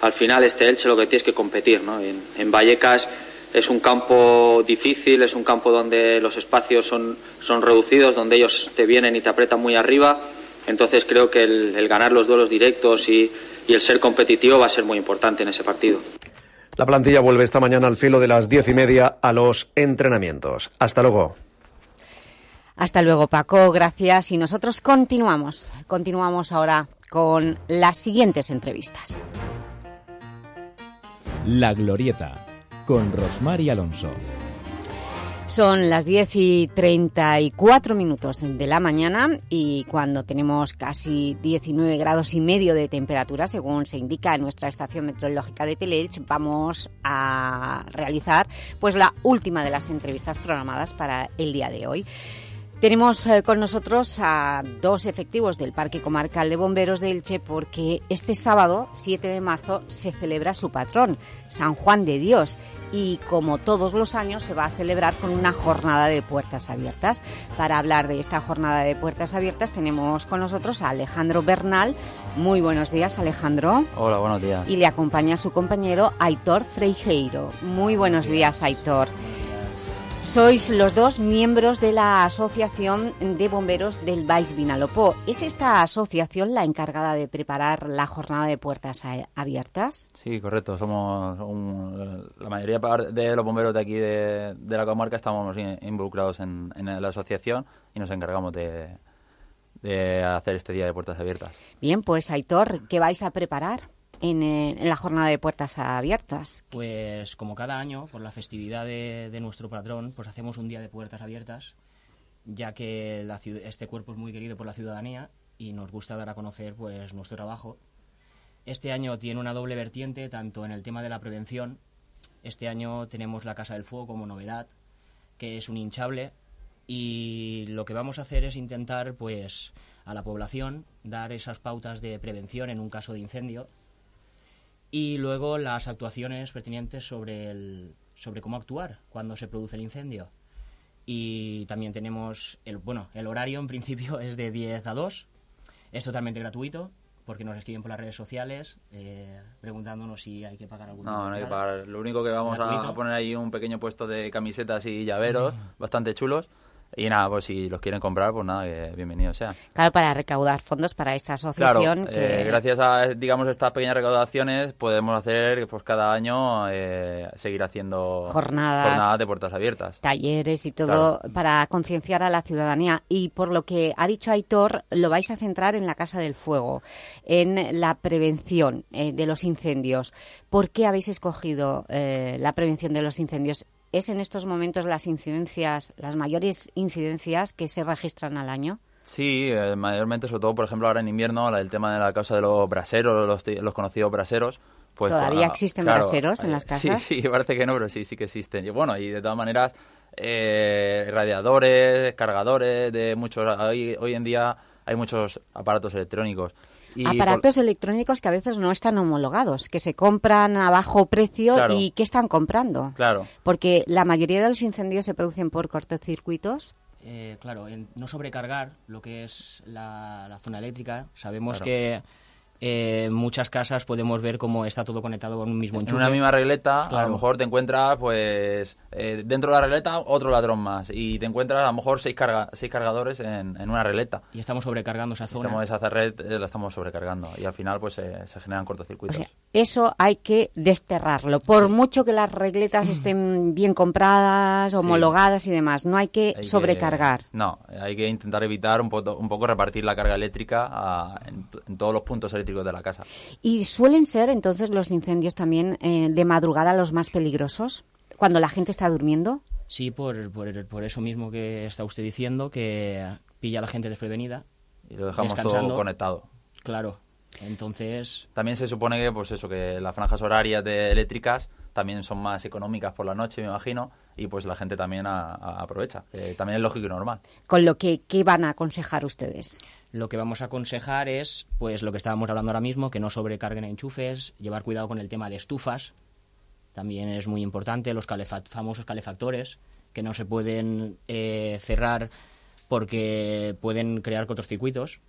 al final este Elche lo que tienes que competir, ¿no? En, Vallecas es un campo difícil, es un campo donde los espacios son, son reducidos, donde ellos te vienen y te apretan muy arriba, entonces creo que el, ganar los duelos directos y, y el ser competitivo va a ser muy importante en ese partido. La plantilla vuelve esta mañana al filo de las diez y media a los entrenamientos. Hasta luego. Hasta luego, Paco. Gracias. Y nosotros continuamos. Continuamos ahora con las siguientes entrevistas. La Glorieta, con Rosmar y Alonso. Son las 10 y 34 minutos de la mañana y cuando tenemos casi 19 grados y medio de temperatura, según se indica en nuestra estación meteorológica de Teleelch, vamos a realizar pues la última de las entrevistas programadas para el día de hoy. Tenemos eh, con nosotros a dos efectivos del Parque Comarcal de Bomberos de Elche porque este sábado, 7 de marzo, se celebra su patrón, San Juan de Dios, y como todos los años se va a celebrar con una jornada de puertas abiertas. Para hablar de esta jornada de puertas abiertas tenemos con nosotros a Alejandro Bernal. Muy buenos días, Alejandro. Hola, buenos días. Y le acompaña su compañero Aitor Freijeiro. Muy buenos días, Aitor. Sois los dos miembros de la Asociación de Bomberos del Baix Vinalopó. ¿Es esta asociación la encargada de preparar la jornada de puertas abiertas? Sí, correcto. Somos la mayoría de los bomberos de aquí de, la comarca estamos involucrados en, la asociación y nos encargamos de, de hacer este día de puertas abiertas. Bien, pues Aitor, ¿qué vais a preparar? En, la jornada de puertas abiertas? Pues como cada año, por la festividad de, nuestro patrón, pues hacemos un día de puertas abiertas, ya que este cuerpo es muy querido por la ciudadanía y nos gusta dar a conocer pues nuestro trabajo. Este año tiene una doble vertiente, tanto en el tema de la prevención. Este año tenemos la Casa del Fuego como novedad, que es un hinchable y lo que vamos a hacer es intentar pues a la población dar esas pautas de prevención en un caso de incendio y luego las actuaciones pertinentes sobre, el, sobre cómo actuar cuando se produce el incendio. Y también tenemos, el, bueno, el horario en principio es de 10 a 2, es totalmente gratuito, porque nos escriben por las redes sociales eh, preguntándonos si hay que pagar algún No, no hay que pagar. Lo único que vamos a, poner ahí un pequeño puesto de camisetas y llaveros bastante chulos Y nada, pues si los quieren comprar, pues nada, que bienvenido sea. Claro, para recaudar fondos para esta Claro, asociación. que... eh, gracias a, digamos, estas pequeñas recaudaciones podemos hacer, pues cada año, eh, seguir haciendo Jornadas. jornadas de puertas abiertas. talleres y todo para concienciar a la ciudadanía. Y por lo que ha dicho Aitor, lo vais a centrar en la Casa del Fuego, en la prevención eh, de los incendios. ¿Por qué habéis escogido eh, la prevención de los incendios? ¿Es en estos momentos las incidencias, las mayores incidencias que se registran al año? Sí, eh, mayormente, sobre todo, por ejemplo, ahora en invierno, la- el tema de la causa de los braseros, los, conocidos braseros. Pues, ¿Todavía existen claro, braseros en eh, las casas? Sí, sí, parece que no, pero sí, sí que existen. Y bueno, y de todas maneras, eh, radiadores, cargadores, de muchos... Hoy, hoy en día hay muchos aparatos electrónicos. Y por- Aparatos electrónicos que a veces no están homologados, que se compran a bajo precio Claro. y ¿qué están comprando? Claro. Porque la mayoría de los incendios se producen por cortocircuitos. Eh, claro, en no sobrecargar lo que es la, la zona eléctrica. Sabemos Claro. que eh, en muchas casas podemos ver cómo está todo conectado con un mismo En enchufe. una misma regleta, a lo mejor te encuentras, pues, eh, dentro de la regleta otro ladrón más. Y te encuentras, a lo mejor, seis, carga, seis cargadores en, en una regleta. Y estamos sobrecargando esa zona. Estamos, esa red eh, la estamos sobrecargando. Y al final, pues, eh, se generan cortocircuitos. Eso hay que desterrarlo. Por mucho que las regletas estén bien compradas, homologadas y demás, no hay que Hay que- sobrecargar. no, hay que intentar evitar un poco, un poco repartir la carga eléctrica a- en, en todos los puntos eléctricos de la casa. ¿Y suelen ser entonces los incendios también eh, de madrugada los más peligrosos? Cuando la gente está durmiendo. Sí, por, por, por eso mismo que está usted diciendo, que pilla a la gente desprevenida. Y lo dejamos todo conectado. Claro. Entonces, También se supone que, pues eso, que las franjas horarias de eléctricas también son más económicas por la noche, me imagino, y pues la gente también a- a- aprovecha. Eh, también es lógico y normal. Con lo que, ¿qué van a aconsejar ustedes? Lo que vamos a aconsejar es, pues lo que estábamos hablando ahora mismo, que no sobrecarguen enchufes, llevar cuidado con el tema de estufas. También es muy importante los calefa- famosos calefactores, que no se pueden eh, cerrar porque pueden crear cortocircuitos.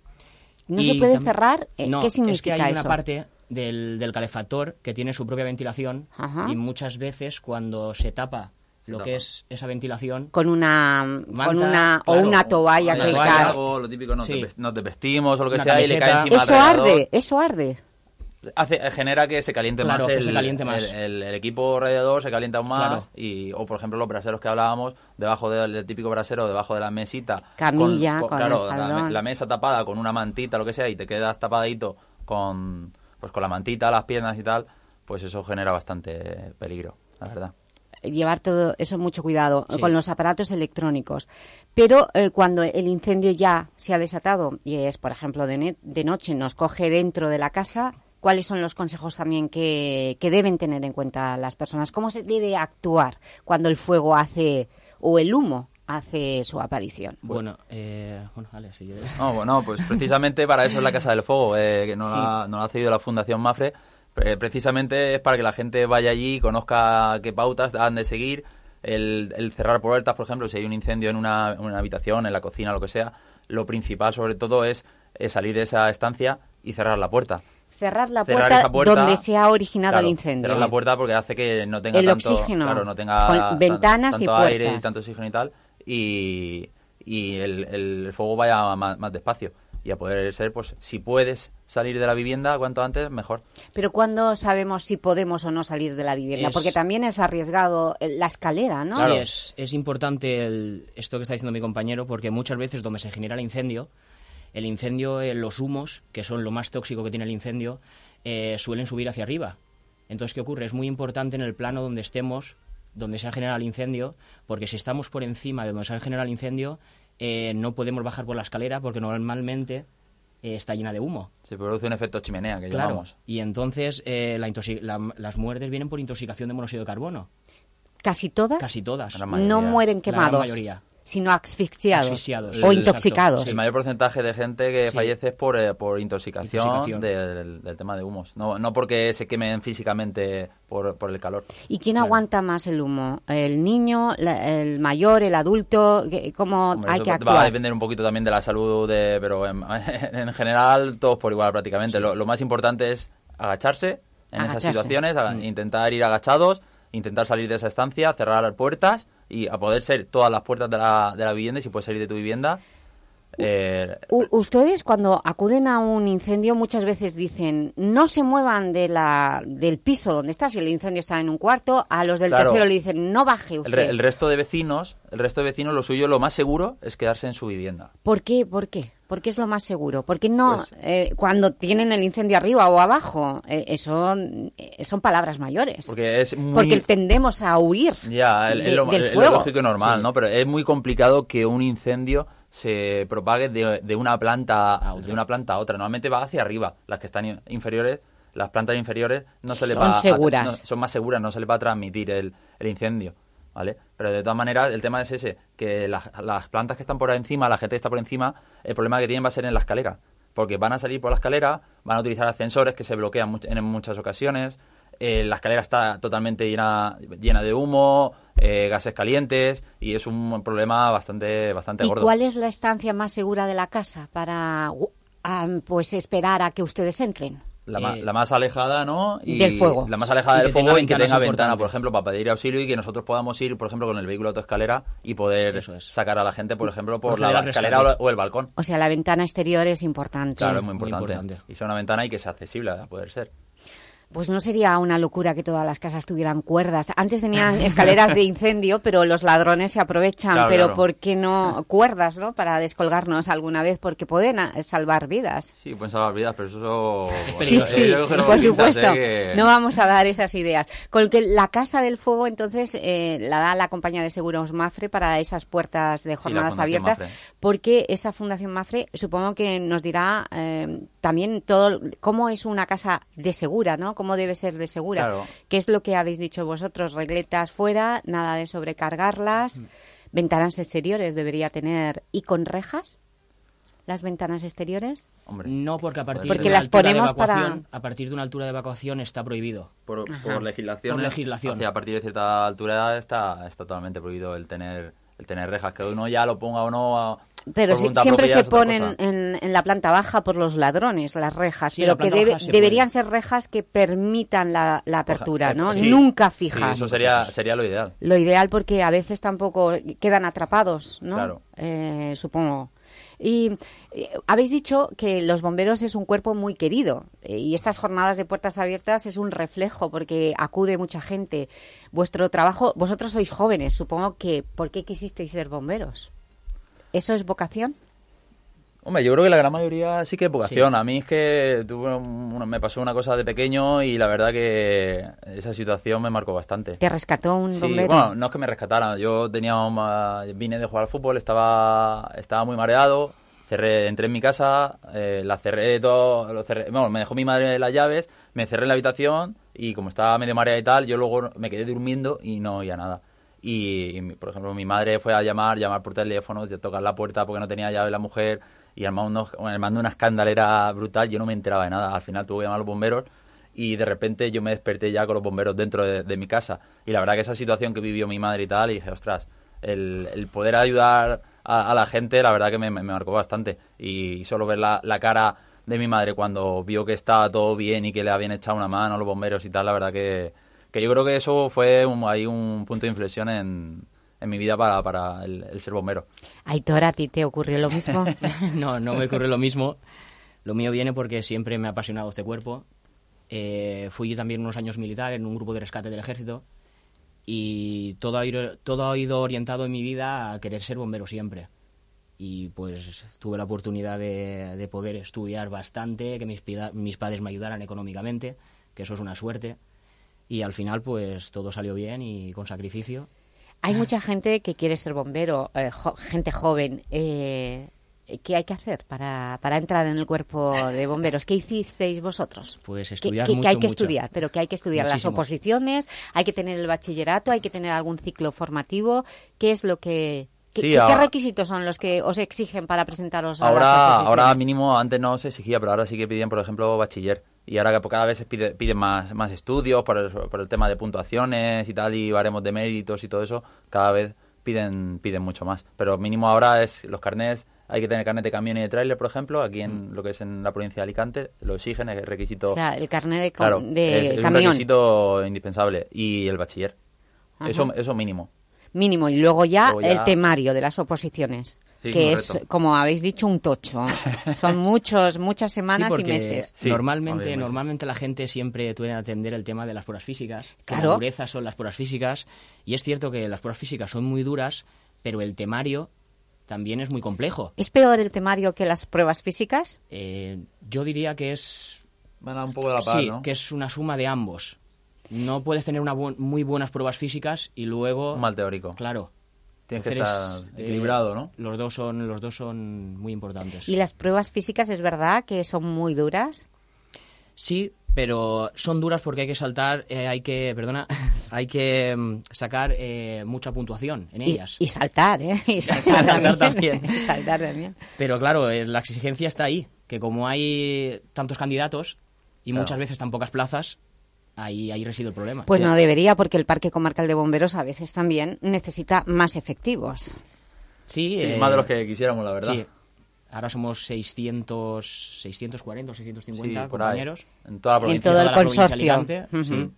¿No Y se puede tam- cerrar? Eh, No, ¿Qué es que hay una parte del, del calefactor que tiene su propia ventilación Ajá. y muchas veces cuando se tapa lo tapa. que es esa ventilación Con una, Manta, con una o una toalla Una que toalla, cae. algo, lo típico, nos, Sí. desves- nos desvestimos o lo que Una sea y le cae encima Eso arde, eso arde. Hace, genera que se caliente Claro, más, que el, se caliente más. El, el- el equipo radiador se calienta aún más Claro. y o por ejemplo los braseros que hablábamos debajo del, del típico brasero debajo de la mesita Camilla, con el claro la, la mesa tapada con una mantita lo que sea y te quedas tapadito con pues con la mantita las piernas y tal pues eso genera bastante peligro la verdad llevar todo eso mucho cuidado Sí. con los aparatos electrónicos. Pero eh, cuando el incendio ya se ha desatado y es, por ejemplo, de, ne- de noche, nos coge dentro de la casa, ¿cuáles son los consejos también que, que deben tener en cuenta las personas? ¿Cómo se debe actuar cuando el fuego hace, o el humo hace su aparición? Bueno, eh, bueno, vale, si. No, bueno, pues precisamente para eso es la Casa del Fuego, eh, que nos, Sí. la, nos la ha cedido la Fundación Mafre. Eh, precisamente es para que la gente vaya allí, conozca qué pautas han de seguir, el, el cerrar puertas, por ejemplo, si hay un incendio en una, en una habitación, en la cocina, lo que sea, lo principal sobre todo es, salir de esa estancia y cerrar la puerta. Cerrar la puerta, donde se ha originado claro, el incendio. Cerrar la puerta porque hace que no tenga El tanto, oxígeno, claro, no tenga con ventanas y tanto aire y tanto oxígeno y tal, y, y el, el fuego vaya más, más despacio. Y a poder ser, pues, si puedes salir de la vivienda cuanto antes, mejor. Pero ¿cuándo sabemos si podemos o no salir de la vivienda? Es- Porque también es arriesgado eh, la escalera, ¿no? Sí, es, es importante el- esto que está diciendo mi compañero, porque muchas veces donde se genera el incendio, el incendio, eh, los humos, que son lo más tóxico que tiene el incendio, eh, suelen subir hacia arriba. Entonces, ¿qué ocurre? Es muy importante en el plano donde estemos, donde se ha generado el incendio, porque si estamos por encima de donde se ha generado el incendio, eh, no podemos bajar por la escalera porque normalmente eh, está llena de humo. Se produce un efecto chimenea que Claro. llamamos. Y entonces eh, la la- las muertes vienen por intoxicación de monóxido de carbono. ¿Casi todas? Casi todas. no mueren La gran quemados, mayoría. Sino asfixiados, Asfixiados. o El- intoxicados. El mayor porcentaje de gente que Sí. fallece es por, eh, por intoxicación, Intoxicación. Del, del tema de humos. No, no porque se quemen físicamente por, por el calor. ¿Y quién aguanta más el humo? ¿El niño, la- el mayor, el adulto? ¿Qué- ¿Cómo Hombre, hay que Va a actuar? depender un poquito también de la salud, de, pero en, en general todos por igual prácticamente. Lo, lo más importante es agacharse en Agacharse. esas situaciones, Mm. intentar ir agachados, intentar salir de esa estancia, cerrar las puertas y a poder ser todas las puertas de la, de la vivienda y si puedes salir de tu vivienda. Eh, ustedes cuando acuden a un incendio muchas veces dicen no se muevan de la, del piso donde está, si el incendio está en un cuarto, a los del Claro. tercero le dicen no baje el, usted. re- el resto de vecinos, el resto de vecinos, lo suyo, lo más seguro es quedarse en su vivienda. ¿Por qué? ¿Por qué? Porque es lo más seguro. Porque no, Pues- eh, cuando tienen el incendio arriba o abajo, eh, eso eh, son palabras mayores. Porque es muy... Porque tendemos a huir Ya, el- de- lo, del es lo fuego. lógico y normal, ¿no? Pero es muy complicado que un incendio se propague de, de una planta a de una planta a otra. Normalmente va hacia arriba. Las que están in- inferiores, las plantas inferiores no se les Son va a- seguras. no, son más seguras, no se les va a transmitir el, el incendio. ¿Vale? Pero de todas maneras, el tema es ese, que las, las plantas que están por encima, la gente que está por encima, el problema que tienen va a ser en la escalera. Porque van a salir por la escalera, van a utilizar ascensores que se bloquean en muchas ocasiones, eh, la escalera está totalmente llena, llena de humo, eh, gases calientes, y es un problema bastante, bastante ¿Y gordo. cuál es la estancia más segura de la casa para ah, pues esperar a que ustedes entren? La, ma- Eh, la más alejada, ¿no? Y Del fuego. La más alejada Y del fuego y que tenga ventana, por ejemplo, para pedir auxilio y que nosotros podamos ir, por ejemplo, con el vehículo a autoescalera y poder sacar a la gente, por ejemplo, por la al escalera o el balcón. O sea, la ventana exterior es importante. Claro, es muy importante. Y sea una ventana y que sea accesible a poder ser. Pues no sería una locura que todas las casas tuvieran cuerdas. Antes tenían escaleras de incendio, pero los ladrones se aprovechan. Claro, pero claro. ¿por qué no cuerdas, no? Para descolgarnos alguna vez, porque pueden ah, salvar vidas. Sí, pueden salvar vidas, pero eso... Sí, sí, por supuesto. ¿eh? que- No vamos a dar esas ideas. Con que la Casa del Fuego, entonces, eh, la da la compañía de seguros Mafre para esas puertas de jornadas abiertas, Mafre. porque esa Fundación Mafre supongo que nos dirá eh, también todo cómo es una casa de segura, ¿no? Cómo debe ser de segura. Claro. ¿Qué es lo que habéis dicho vosotros? Regletas fuera, nada de sobrecargarlas, Mm. ventanas exteriores debería tener y con rejas. Las ventanas exteriores. No, porque a partir Porque de una las altura de para- evacuación, a partir de una altura de evacuación está prohibido. Por, por legislación, Por legislación. hacia- a partir de cierta altura está, está totalmente prohibido el tener el tener rejas, que uno ya lo ponga o no. Pero siempre se ponen en, en la planta baja por los ladrones, las rejas, Sí, pero la que debe- deberían ser rejas que permitan la, la apertura, Eh, ¿no? sí, Nunca sí, fijas. eso sería, sería lo ideal. Lo ideal porque a veces tampoco quedan atrapados, ¿no? Claro. Eh, supongo. Y eh, habéis dicho que los bomberos es un cuerpo muy querido eh, y estas jornadas de puertas abiertas es un reflejo porque acude mucha gente. Vuestro trabajo, vosotros sois jóvenes, supongo que ¿por qué quisisteis ser bomberos? ¿Eso es vocación? Hombre, yo creo que la gran mayoría sí que es vocación. A mí es que tuve me pasó una cosa de pequeño y la verdad que esa situación me marcó bastante. ¿Te rescató un Sí, bombero? bueno, no es que me rescataran. Yo tenía una- vine de jugar al fútbol, estaba, estaba muy mareado. Cerré, entré en mi casa, eh, la cerré todo, lo cerré- bueno, me dejó mi madre las llaves, me cerré en la habitación y como estaba medio mareado y tal, yo luego me quedé durmiendo y no oía nada. Y, y por ejemplo, mi madre fue a llamar, llamar por teléfono, tocar la puerta porque no tenía llave la mujer y armando, armando una escandalera brutal, yo no me enteraba de nada. Al final tuve que llamar a los bomberos y de repente yo me desperté ya con los bomberos dentro de, mi casa. Y la verdad que esa situación que vivió mi madre y tal, y dije, ostras, el, poder ayudar a, a la gente, la verdad que me, marcó bastante. Y solo ver la, la cara de mi madre cuando vio que estaba todo bien y que le habían echado una mano los bomberos y tal, la verdad que, que yo creo que eso fue un, ahí un punto de inflexión en, en mi vida para, para el, el ser bombero. Aitor, ¿a ti te ocurrió lo mismo? no, no me ocurre lo mismo. Lo mío viene porque siempre me ha apasionado este cuerpo. Eh, fui también unos años militar en un grupo de rescate del ejército y todo ha, ido, todo ha ido orientado en mi vida a querer ser bombero siempre. Y pues tuve la oportunidad de, de poder estudiar bastante, que mis, mis padres me ayudaran económicamente, que eso es una suerte. Y al final pues todo salió bien y con sacrificio. Hay mucha gente que quiere ser bombero, eh, jo- gente joven. Eh, ¿Qué hay que hacer para, para entrar en el cuerpo de bomberos? ¿Qué hicisteis vosotros? Pues ¿Qué- estudiar qué, qué mucho, hay que mucho. estudiar? Pero que hay que estudiar Muchísimo. las oposiciones, hay que tener el bachillerato, hay que tener algún ciclo formativo. ¿Qué es lo que... qué- Sí, qué, qué ahora- requisitos son los que os exigen para presentaros a las Ahora, oposiciones? ahora mínimo, antes no se exigía, pero ahora sí que piden, por ejemplo, bachiller. Y ahora que pues, cada vez se pide- piden más, más estudios por el, por el tema de puntuaciones y tal, y baremos de méritos y todo eso, cada vez piden piden mucho más. Pero mínimo ahora es los carnets, hay que tener carnet de camión y de tráiler, por ejemplo, aquí en lo que es en la provincia de Alicante, lo exigen, es requisito... O sea, el carnet de, claro, de es, es un camión. requisito indispensable. Y el bachiller. Ajá. Eso, eso mínimo. Mínimo. Y luego ya, Luego ya- el temario de las oposiciones. Sí, que correcto. es, como habéis dicho, un tocho. Son muchos, muchas semanas Sí, y meses. normalmente, obviamente. normalmente la gente siempre suele atender el tema de las pruebas físicas. que Claro. La dureza son las pruebas físicas. Y es cierto que las pruebas físicas son muy duras, pero el temario también es muy complejo. ¿Es peor el temario que las pruebas físicas? Eh, yo diría que es... Van a un poco de la par, sí, ¿no? que es una suma de ambos. No puedes tener una bu- muy buenas pruebas físicas y luego... Un mal teórico. Claro. Tienes que Entonces, estar eh, equilibrado, ¿no? Los dos son, los dos son muy importantes. ¿Y las pruebas físicas es verdad que son muy duras? Sí, pero son duras porque hay que saltar, eh, hay que, perdona, hay que mm, sacar eh, mucha puntuación en Y, ellas. y saltar, ¿eh? Y saltar, Saltar también. también. Y saltar también. Pero claro, eh, la exigencia está ahí, que como hay tantos candidatos y Claro. muchas veces tan pocas plazas, ahí, ahí reside el problema. Pues no debería, porque el Parque Comarcal de Bomberos a veces también necesita más efectivos. Sí, Sí, eh, más de los que quisiéramos, la verdad. Sí. Ahora somos 600, 640 o 650 Sí, compañeros. En toda la En provincia. todo el Toda la consorcio. Sí.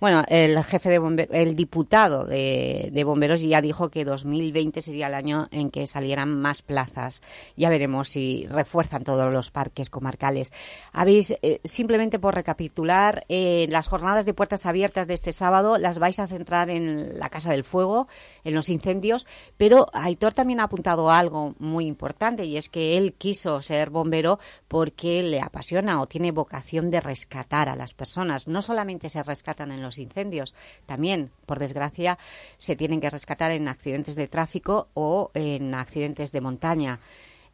Bueno, el jefe de bomberos, el diputado de, bomberos ya dijo que 2020 sería el año en que salieran más plazas. Ya veremos si refuerzan todos los parques comarcales. Habéis, eh, simplemente por recapitular, eh, las jornadas de puertas abiertas de este sábado las vais a centrar en la Casa del Fuego, en los incendios, pero Aitor también ha apuntado algo muy importante y es que él quiso ser bombero porque le apasiona o tiene vocación de rescatar a las personas. No solamente se rescatan en los incendios, también, por desgracia, se tienen que rescatar en accidentes de tráfico o en accidentes de montaña.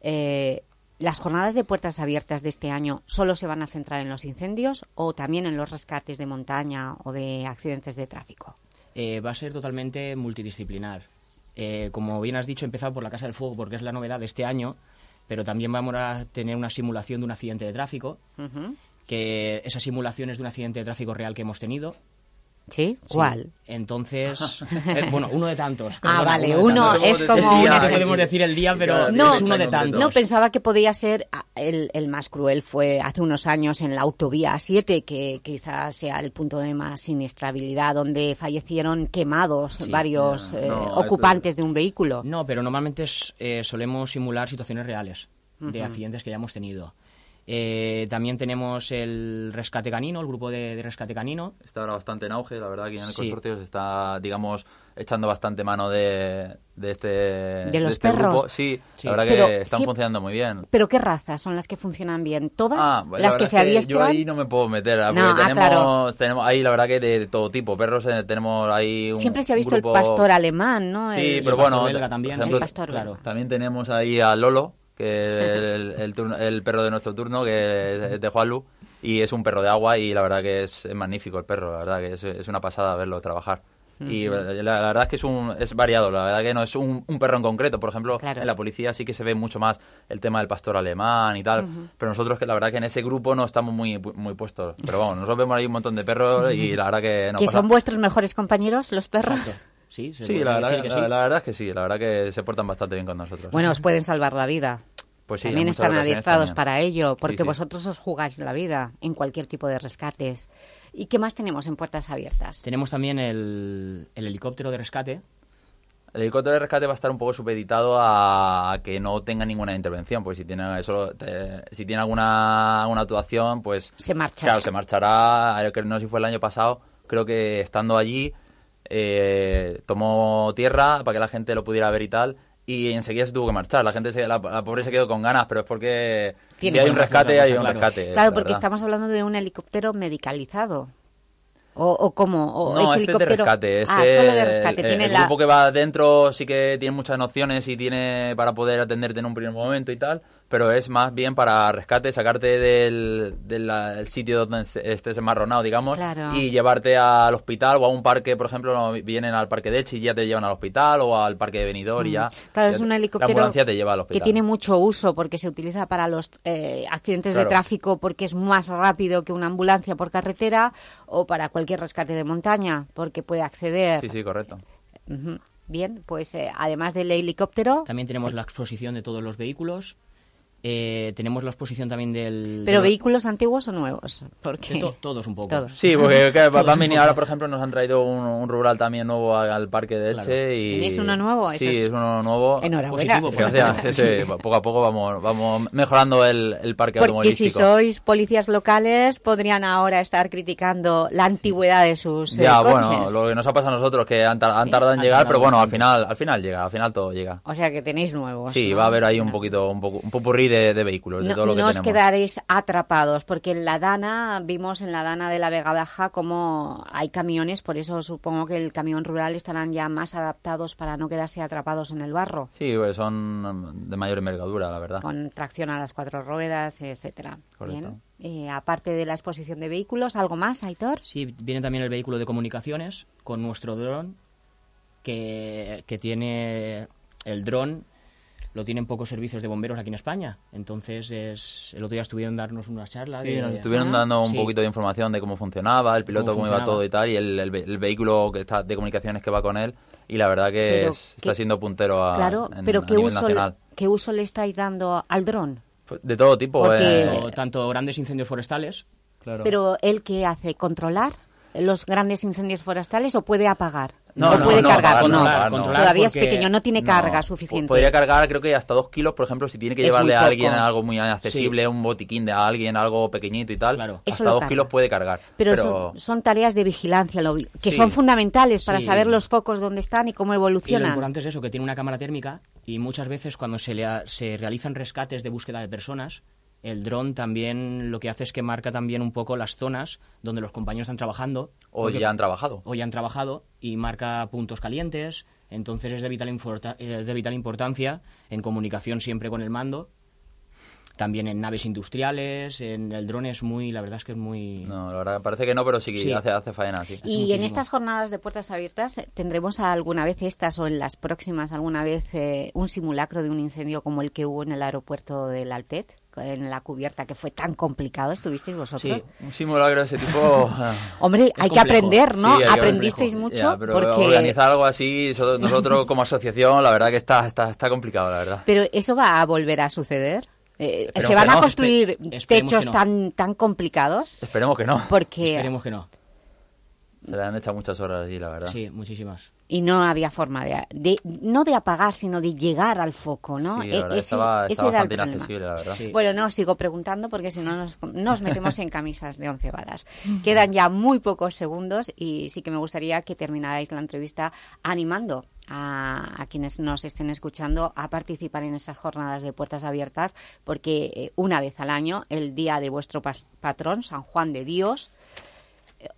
Eh, ¿Las jornadas de puertas abiertas de este año solo se van a centrar en los incendios o también en los rescates de montaña o de accidentes de tráfico? Eh, va a ser totalmente multidisciplinar. Eh, como bien has dicho, he empezado por la Casa del Fuego porque es la novedad de este año, pero también vamos a tener una simulación de un accidente de tráfico, que esa simulación es de un accidente de tráfico real que hemos tenido. ¿Sí? ¿Cuál? Entonces, eh, bueno, uno de tantos. Ah, vale, uno es como... Sí, una- no podemos decir el día, pero no, es uno de tantos. No, pensaba que podía ser ah, el, el más cruel fue hace unos años en la autovía 7, que quizás sea el punto de más siniestrabilidad, donde fallecieron quemados Sí. varios No, eh, no, ocupantes de un vehículo. No, pero normalmente es, eh, solemos simular situaciones reales de accidentes que ya hemos tenido. Eh, también tenemos el rescate canino, el grupo de, de rescate canino. Está ahora bastante en auge, la verdad, aquí en el Sí. consorcio se está, digamos, echando bastante mano de, de este ¿De los este perros? grupo. Sí, Sí. la verdad Pero que están sí- funcionando muy bien. ¿Pero qué razas son las que funcionan bien? ¿Todas? Ah, la ¿Las que verdad se es adiestran? Yo ahí no me puedo meter, porque No, ah, tenemos, claro. tenemos ahí la verdad que de, de todo tipo. Perros eh, tenemos ahí un Siempre se ha visto grupo- el pastor alemán, ¿no? Sí, El- pero el bueno, por también, ejemplo, el pastor belga. También tenemos ahí a Lolo, que es el, el, turno- el perro de nuestro turno, que es de Juanlu, y es un perro de agua y la verdad que es, es magnífico el perro, la verdad que es, es una pasada verlo trabajar. Y la, la verdad es que es, un, es variado, la verdad que no es un, un perro en concreto. Por ejemplo, Claro. en la policía sí que se ve mucho más el tema del pastor alemán y tal, Ujú. pero nosotros que la verdad que en ese grupo no estamos muy, muy puestos. Pero vamos, nosotros vemos ahí un montón de perros y la verdad que no ¿Que pasa- son vuestros mejores compañeros, los perros? Sí, se Sí, podría la la- sí. la verdad es que sí, la verdad que se portan bastante bien con nosotros. Bueno, os pueden salvar la vida. Pues sí, también están adiestrados también. para ello, porque Sí, sí. vosotros os jugáis la vida en cualquier tipo de rescates. ¿Y qué más tenemos en puertas abiertas? Tenemos también el, el helicóptero de rescate. El helicóptero de rescate va a estar un poco supeditado a, que no tenga ninguna intervención, pues si tiene eso, te- si tiene alguna, alguna actuación, pues Se marchará. Claro, se marchará. que No sé si fue el año pasado, creo que estando allí eh, tomó tierra para que la gente lo pudiera ver y tal. Y enseguida se tuvo que marchar. La gente, se, la, la pobre se quedó con ganas, pero es porque Tiene si hay un rescate, hay un claro. rescate. Claro, la porque verdad. estamos hablando de un helicóptero medicalizado. ¿O, o cómo? ¿O No, es este es de helicóptero? rescate. Este, ah, solo de rescate. El, Tiene el la... grupo que va dentro sí que tiene muchas nociones y tiene para poder atenderte en un primer momento y tal, pero es más bien para rescate, sacarte del, del la- el sitio donde estés enmarronado, digamos, Claro. y llevarte al hospital o a un parque, por ejemplo, vienen al parque de Elche y ya te llevan al hospital o al parque de Benidorm y Mm. ya. Claro, ya es un La helicóptero ambulancia te lleva al hospital. que tiene mucho uso porque se utiliza para los eh, accidentes Claro. de tráfico porque es más rápido que una ambulancia por carretera o para cualquier rescate de montaña porque puede acceder. Sí, sí, correcto. Bien, pues eh, además del helicóptero, También tenemos la exposición de todos los vehículos. Eh, tenemos la exposición también del... ¿Pero del- vehículos antiguos o nuevos? Porque... De to- todos un poco. Todos. Sí, porque que Todos van un venir poco. ahora, por ejemplo, nos han traído un, un rural también nuevo al, parque de Elche. Claro. Y... ¿Tenéis uno nuevo? Eso Sí, es- es uno nuevo. Enhorabuena. Positivo, Gracias. Sí, sí, poco a poco vamos, vamos mejorando el, el parque Porque si automovilístico. sois policías locales, podrían ahora estar criticando la antigüedad de sus eh, Ya, coches. bueno, lo que nos ha pasado a nosotros que han, tar- han Sí, tardado en han llegar, tardado pero bueno, al final, al final llega, al final todo llega. O sea que tenéis nuevos. Sí, ¿no? va a haber ahí un poquito, un poco, un popurrí de, de vehículos, de No, todo lo que no os quedaréis atrapados, porque en la Dana, vimos en la Dana de la Vega Baja como hay camiones, por eso supongo que el camión rural estarán ya más adaptados para no quedarse atrapados en el barro, Sí, pues son mm, de mayor envergadura, la verdad. con tracción a las cuatro ruedas, etcétera. Correcto. Bien. Eh, aparte de la exposición de vehículos, ¿algo más, Aitor? Sí, viene también el vehículo de comunicaciones con nuestro dron, que, que tiene el dron, lo tienen pocos servicios de bomberos aquí en España. Entonces, es, el otro día estuvieron darnos una charla. Sí, de- nos estuvieron dando un Sí. poquito de información de cómo funcionaba, el piloto, cómo, iba funcionaba. todo y tal, y el, el ve- el vehículo que está de comunicaciones que va con él, y la verdad que Pero es- qué- está siendo puntero a, claro, en- pero a ¿qué nivel uso, nacional. ¿qué uso le estáis dando al dron? Pues De todo tipo. Porque- eh, Tanto, tanto grandes incendios forestales. Pero ¿el qué hace? ¿Controlar los grandes incendios forestales o puede apagar? No, ¿O no, puede no, cargar? apagar, no, no, apagar, no. Todavía es pequeño, no tiene carga suficiente. Podría cargar, creo que hasta dos kilos, por ejemplo, si tiene que Es llevarle a alguien poco. algo muy accesible, un botiquín de alguien, algo pequeñito y tal. Hasta dos carga. kilos puede cargar. Pero, Pero, son, son tareas de vigilancia lo- que Sí. son fundamentales para Sí. saber los focos dónde están y cómo Y lo evolucionan. importante es eso, que tiene una cámara térmica y muchas veces cuando se, le ha- se realizan rescates de búsqueda de personas, el dron también lo que hace es que marca también un poco las zonas donde los compañeros están trabajando. O porque- ya han trabajado. O ya han trabajado y marca puntos calientes. Entonces es de vital, inforta- eh, de vital importancia en comunicación siempre con el mando. También en naves industriales, en el dron es muy, la verdad es que es muy... No, la verdad parece que no, pero sí que Sí. hace, hace faena, sí. Y en estas jornadas de puertas abiertas, eh, ¿tendremos alguna vez estas o en las próximas alguna vez eh, un simulacro de un incendio como el que hubo en el aeropuerto del Altet? En la cubierta, que fue tan complicado, ¿estuvisteis vosotros? Sí, un simulacro de ese tipo... ah, Hombre, es hay que aprender, ¿no? Sí, Aprendisteis mucho Ya, pero porque... organizar algo así, so- nosotros como asociación, la verdad que está, está, está complicado, la verdad. Pero eso va a volver a suceder. Eh, ¿Se van a construir techos no. tan, tan complicados? Esperemos que no. Porque... Esperemos que no. Se le han echado muchas horas allí, la verdad. Sí, muchísimas. Y no había forma de, de- no de apagar, sino de llegar al foco, ¿no? Sí, la E- verdad, ese, estaba, ese estaba era bastante inaccesible, la verdad. Bueno, no os sigo preguntando porque si no nos, nos metemos en camisas de once varas. Quedan ya muy pocos segundos y sí que me gustaría que terminarais la entrevista animando a, a quienes nos estén escuchando a participar en esas jornadas de puertas abiertas porque eh, una vez al año, el día de vuestro patrón, San Juan de Dios,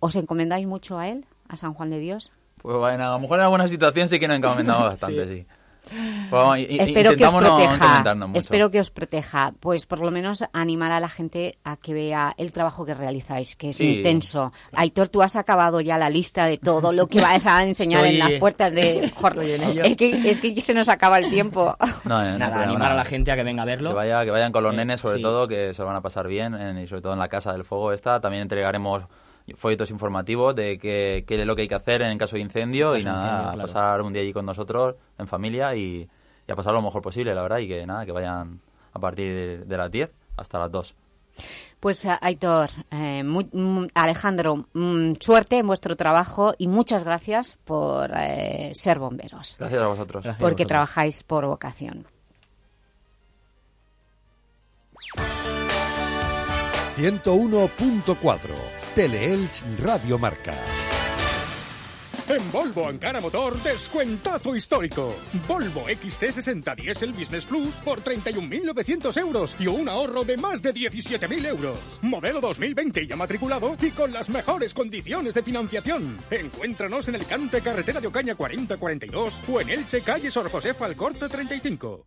¿os encomendáis mucho a él, a San Juan de Dios? Pues bueno, a lo mejor en alguna situación sí que nos encomendamos bastante, sí. Pues vamos, i- i- espero que os no proteja. mucho. espero que os proteja. Pues por lo menos animar a la gente a que vea el trabajo que realizáis, que es Sí. intenso. Aitor, tú has acabado ya la lista de todo lo que vas a enseñar en Estoy- las puertas de en. Es que, es que se nos acaba el tiempo. No, no Nada, animar nada. a la gente a que venga a verlo. Que, vaya, que vayan con los Eh, nenes, sobre sí. todo, que se lo van a pasar bien, en- y sobre todo en la Casa del Fuego esta. También entregaremos folletos informativos de qué, qué es lo que hay que hacer en caso de incendio y Caso de nada, incendio, a claro. pasar un día allí con nosotros, en familia, y, y a pasar lo mejor posible, la verdad, y que nada, que vayan a partir de, de las 10 hasta las 2. Pues a- Aitor, eh, muy- Alejandro, mm, suerte en vuestro trabajo y muchas gracias por eh, ser bomberos. Gracias a vosotros. porque trabajáis por vocación. 101.4 Teleelch Radio Marca. En Volvo Ankara Motor, descuentazo histórico. Volvo XC60 Diesel Business Plus por 31.900 euros y un ahorro de más de 17.000 euros. Modelo 2020 ya matriculado y con las mejores condiciones de financiación. Encuéntranos en el Cante Carretera de Ocaña 4042 o en Elche, calle Sor José Falcorte 35.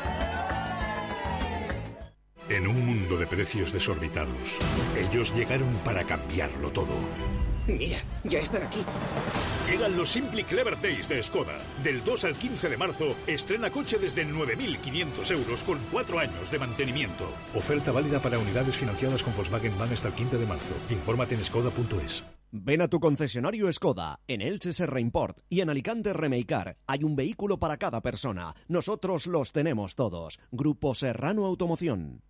En un mundo de precios desorbitados, ellos llegaron para cambiarlo todo. Mira, ya están aquí. Llegan los Simply Clever Days de Skoda. Del 2 al 15 de marzo, estrena coche desde 9.500 euros con 4 años de mantenimiento. Oferta válida para unidades financiadas con Volkswagen Van hasta el 15 de marzo. Infórmate en skoda.es. Ven a tu concesionario Skoda, en Elche Serra Import y en Alicante Remeicar. Hay un vehículo para cada persona. Nosotros los tenemos todos. Grupo Serrano Automoción.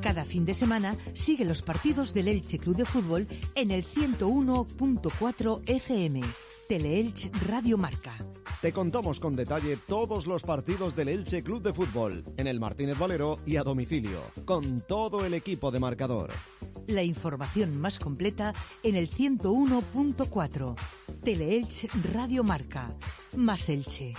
Cada fin de semana sigue los partidos del Elche Club de Fútbol en el 101.4 FM. Teleelch Radio Marca. Te contamos con detalle todos los partidos del Elche Club de Fútbol, en el Martínez Valero y a domicilio, con todo el equipo de marcador. La información más completa en el 101.4. Teleelch Radio Marca. Más Elche.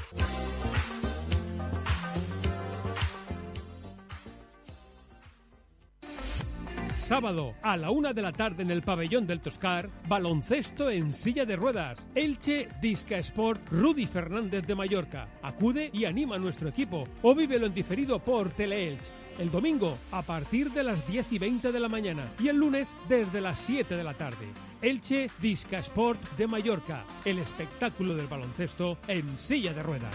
Sábado a la una de la tarde en el pabellón del Toscar, baloncesto en silla de ruedas. Elche Disca Sport Rudy Fernández de Mallorca. Acude y anima a nuestro equipo o vívelo en diferido por Teleelch. El domingo a partir de las 10 y 20 de la mañana y el lunes desde las 7 de la tarde. Elche Disca Sport de Mallorca, el espectáculo del baloncesto en silla de ruedas.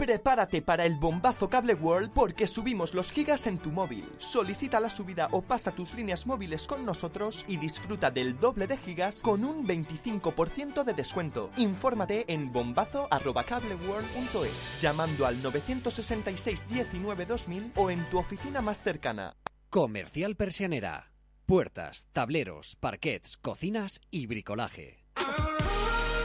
Prepárate para el bombazo Cable World porque subimos los gigas en tu móvil. Solicita la subida o pasa tus líneas móviles con nosotros y disfruta del doble de gigas con un 25% de descuento. Infórmate en bombazo@cableworld.es llamando al 966 19 2000 o en tu oficina más cercana. Comercial Persianera. Puertas, tableros, parquets, cocinas y bricolaje.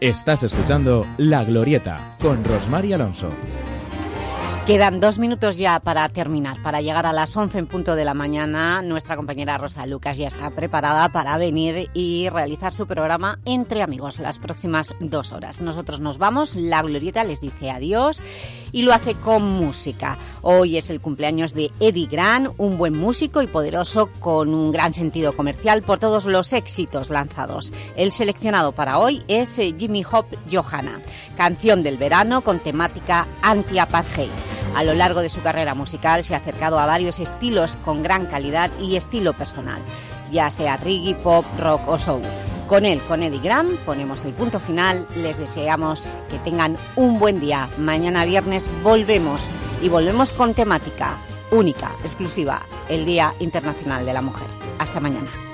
Estás escuchando La Glorieta con Rosmar Alonso. Quedan dos minutos ya para terminar, para llegar a las 11 en punto de la mañana. Nuestra compañera Rosa Lucas ya está preparada para venir y realizar su programa Entre Amigos las próximas dos horas. Nosotros nos vamos, La Glorieta les dice adiós y lo hace con música. Hoy es el cumpleaños de Eddie Grant, un buen músico y poderoso con un gran sentido comercial por todos los éxitos lanzados. El seleccionado para hoy es eh, Jimmy Hop Johanna, canción del verano con temática anti-apartheid. A lo largo de su carrera musical se ha acercado a varios estilos con gran calidad y estilo personal, ya sea reggae, pop, rock o soul. Con él, con Eddie Graham, ponemos el punto final. Les deseamos que tengan un buen día. Mañana viernes volvemos y volvemos con temática única, exclusiva, el Día Internacional de la Mujer. Hasta mañana.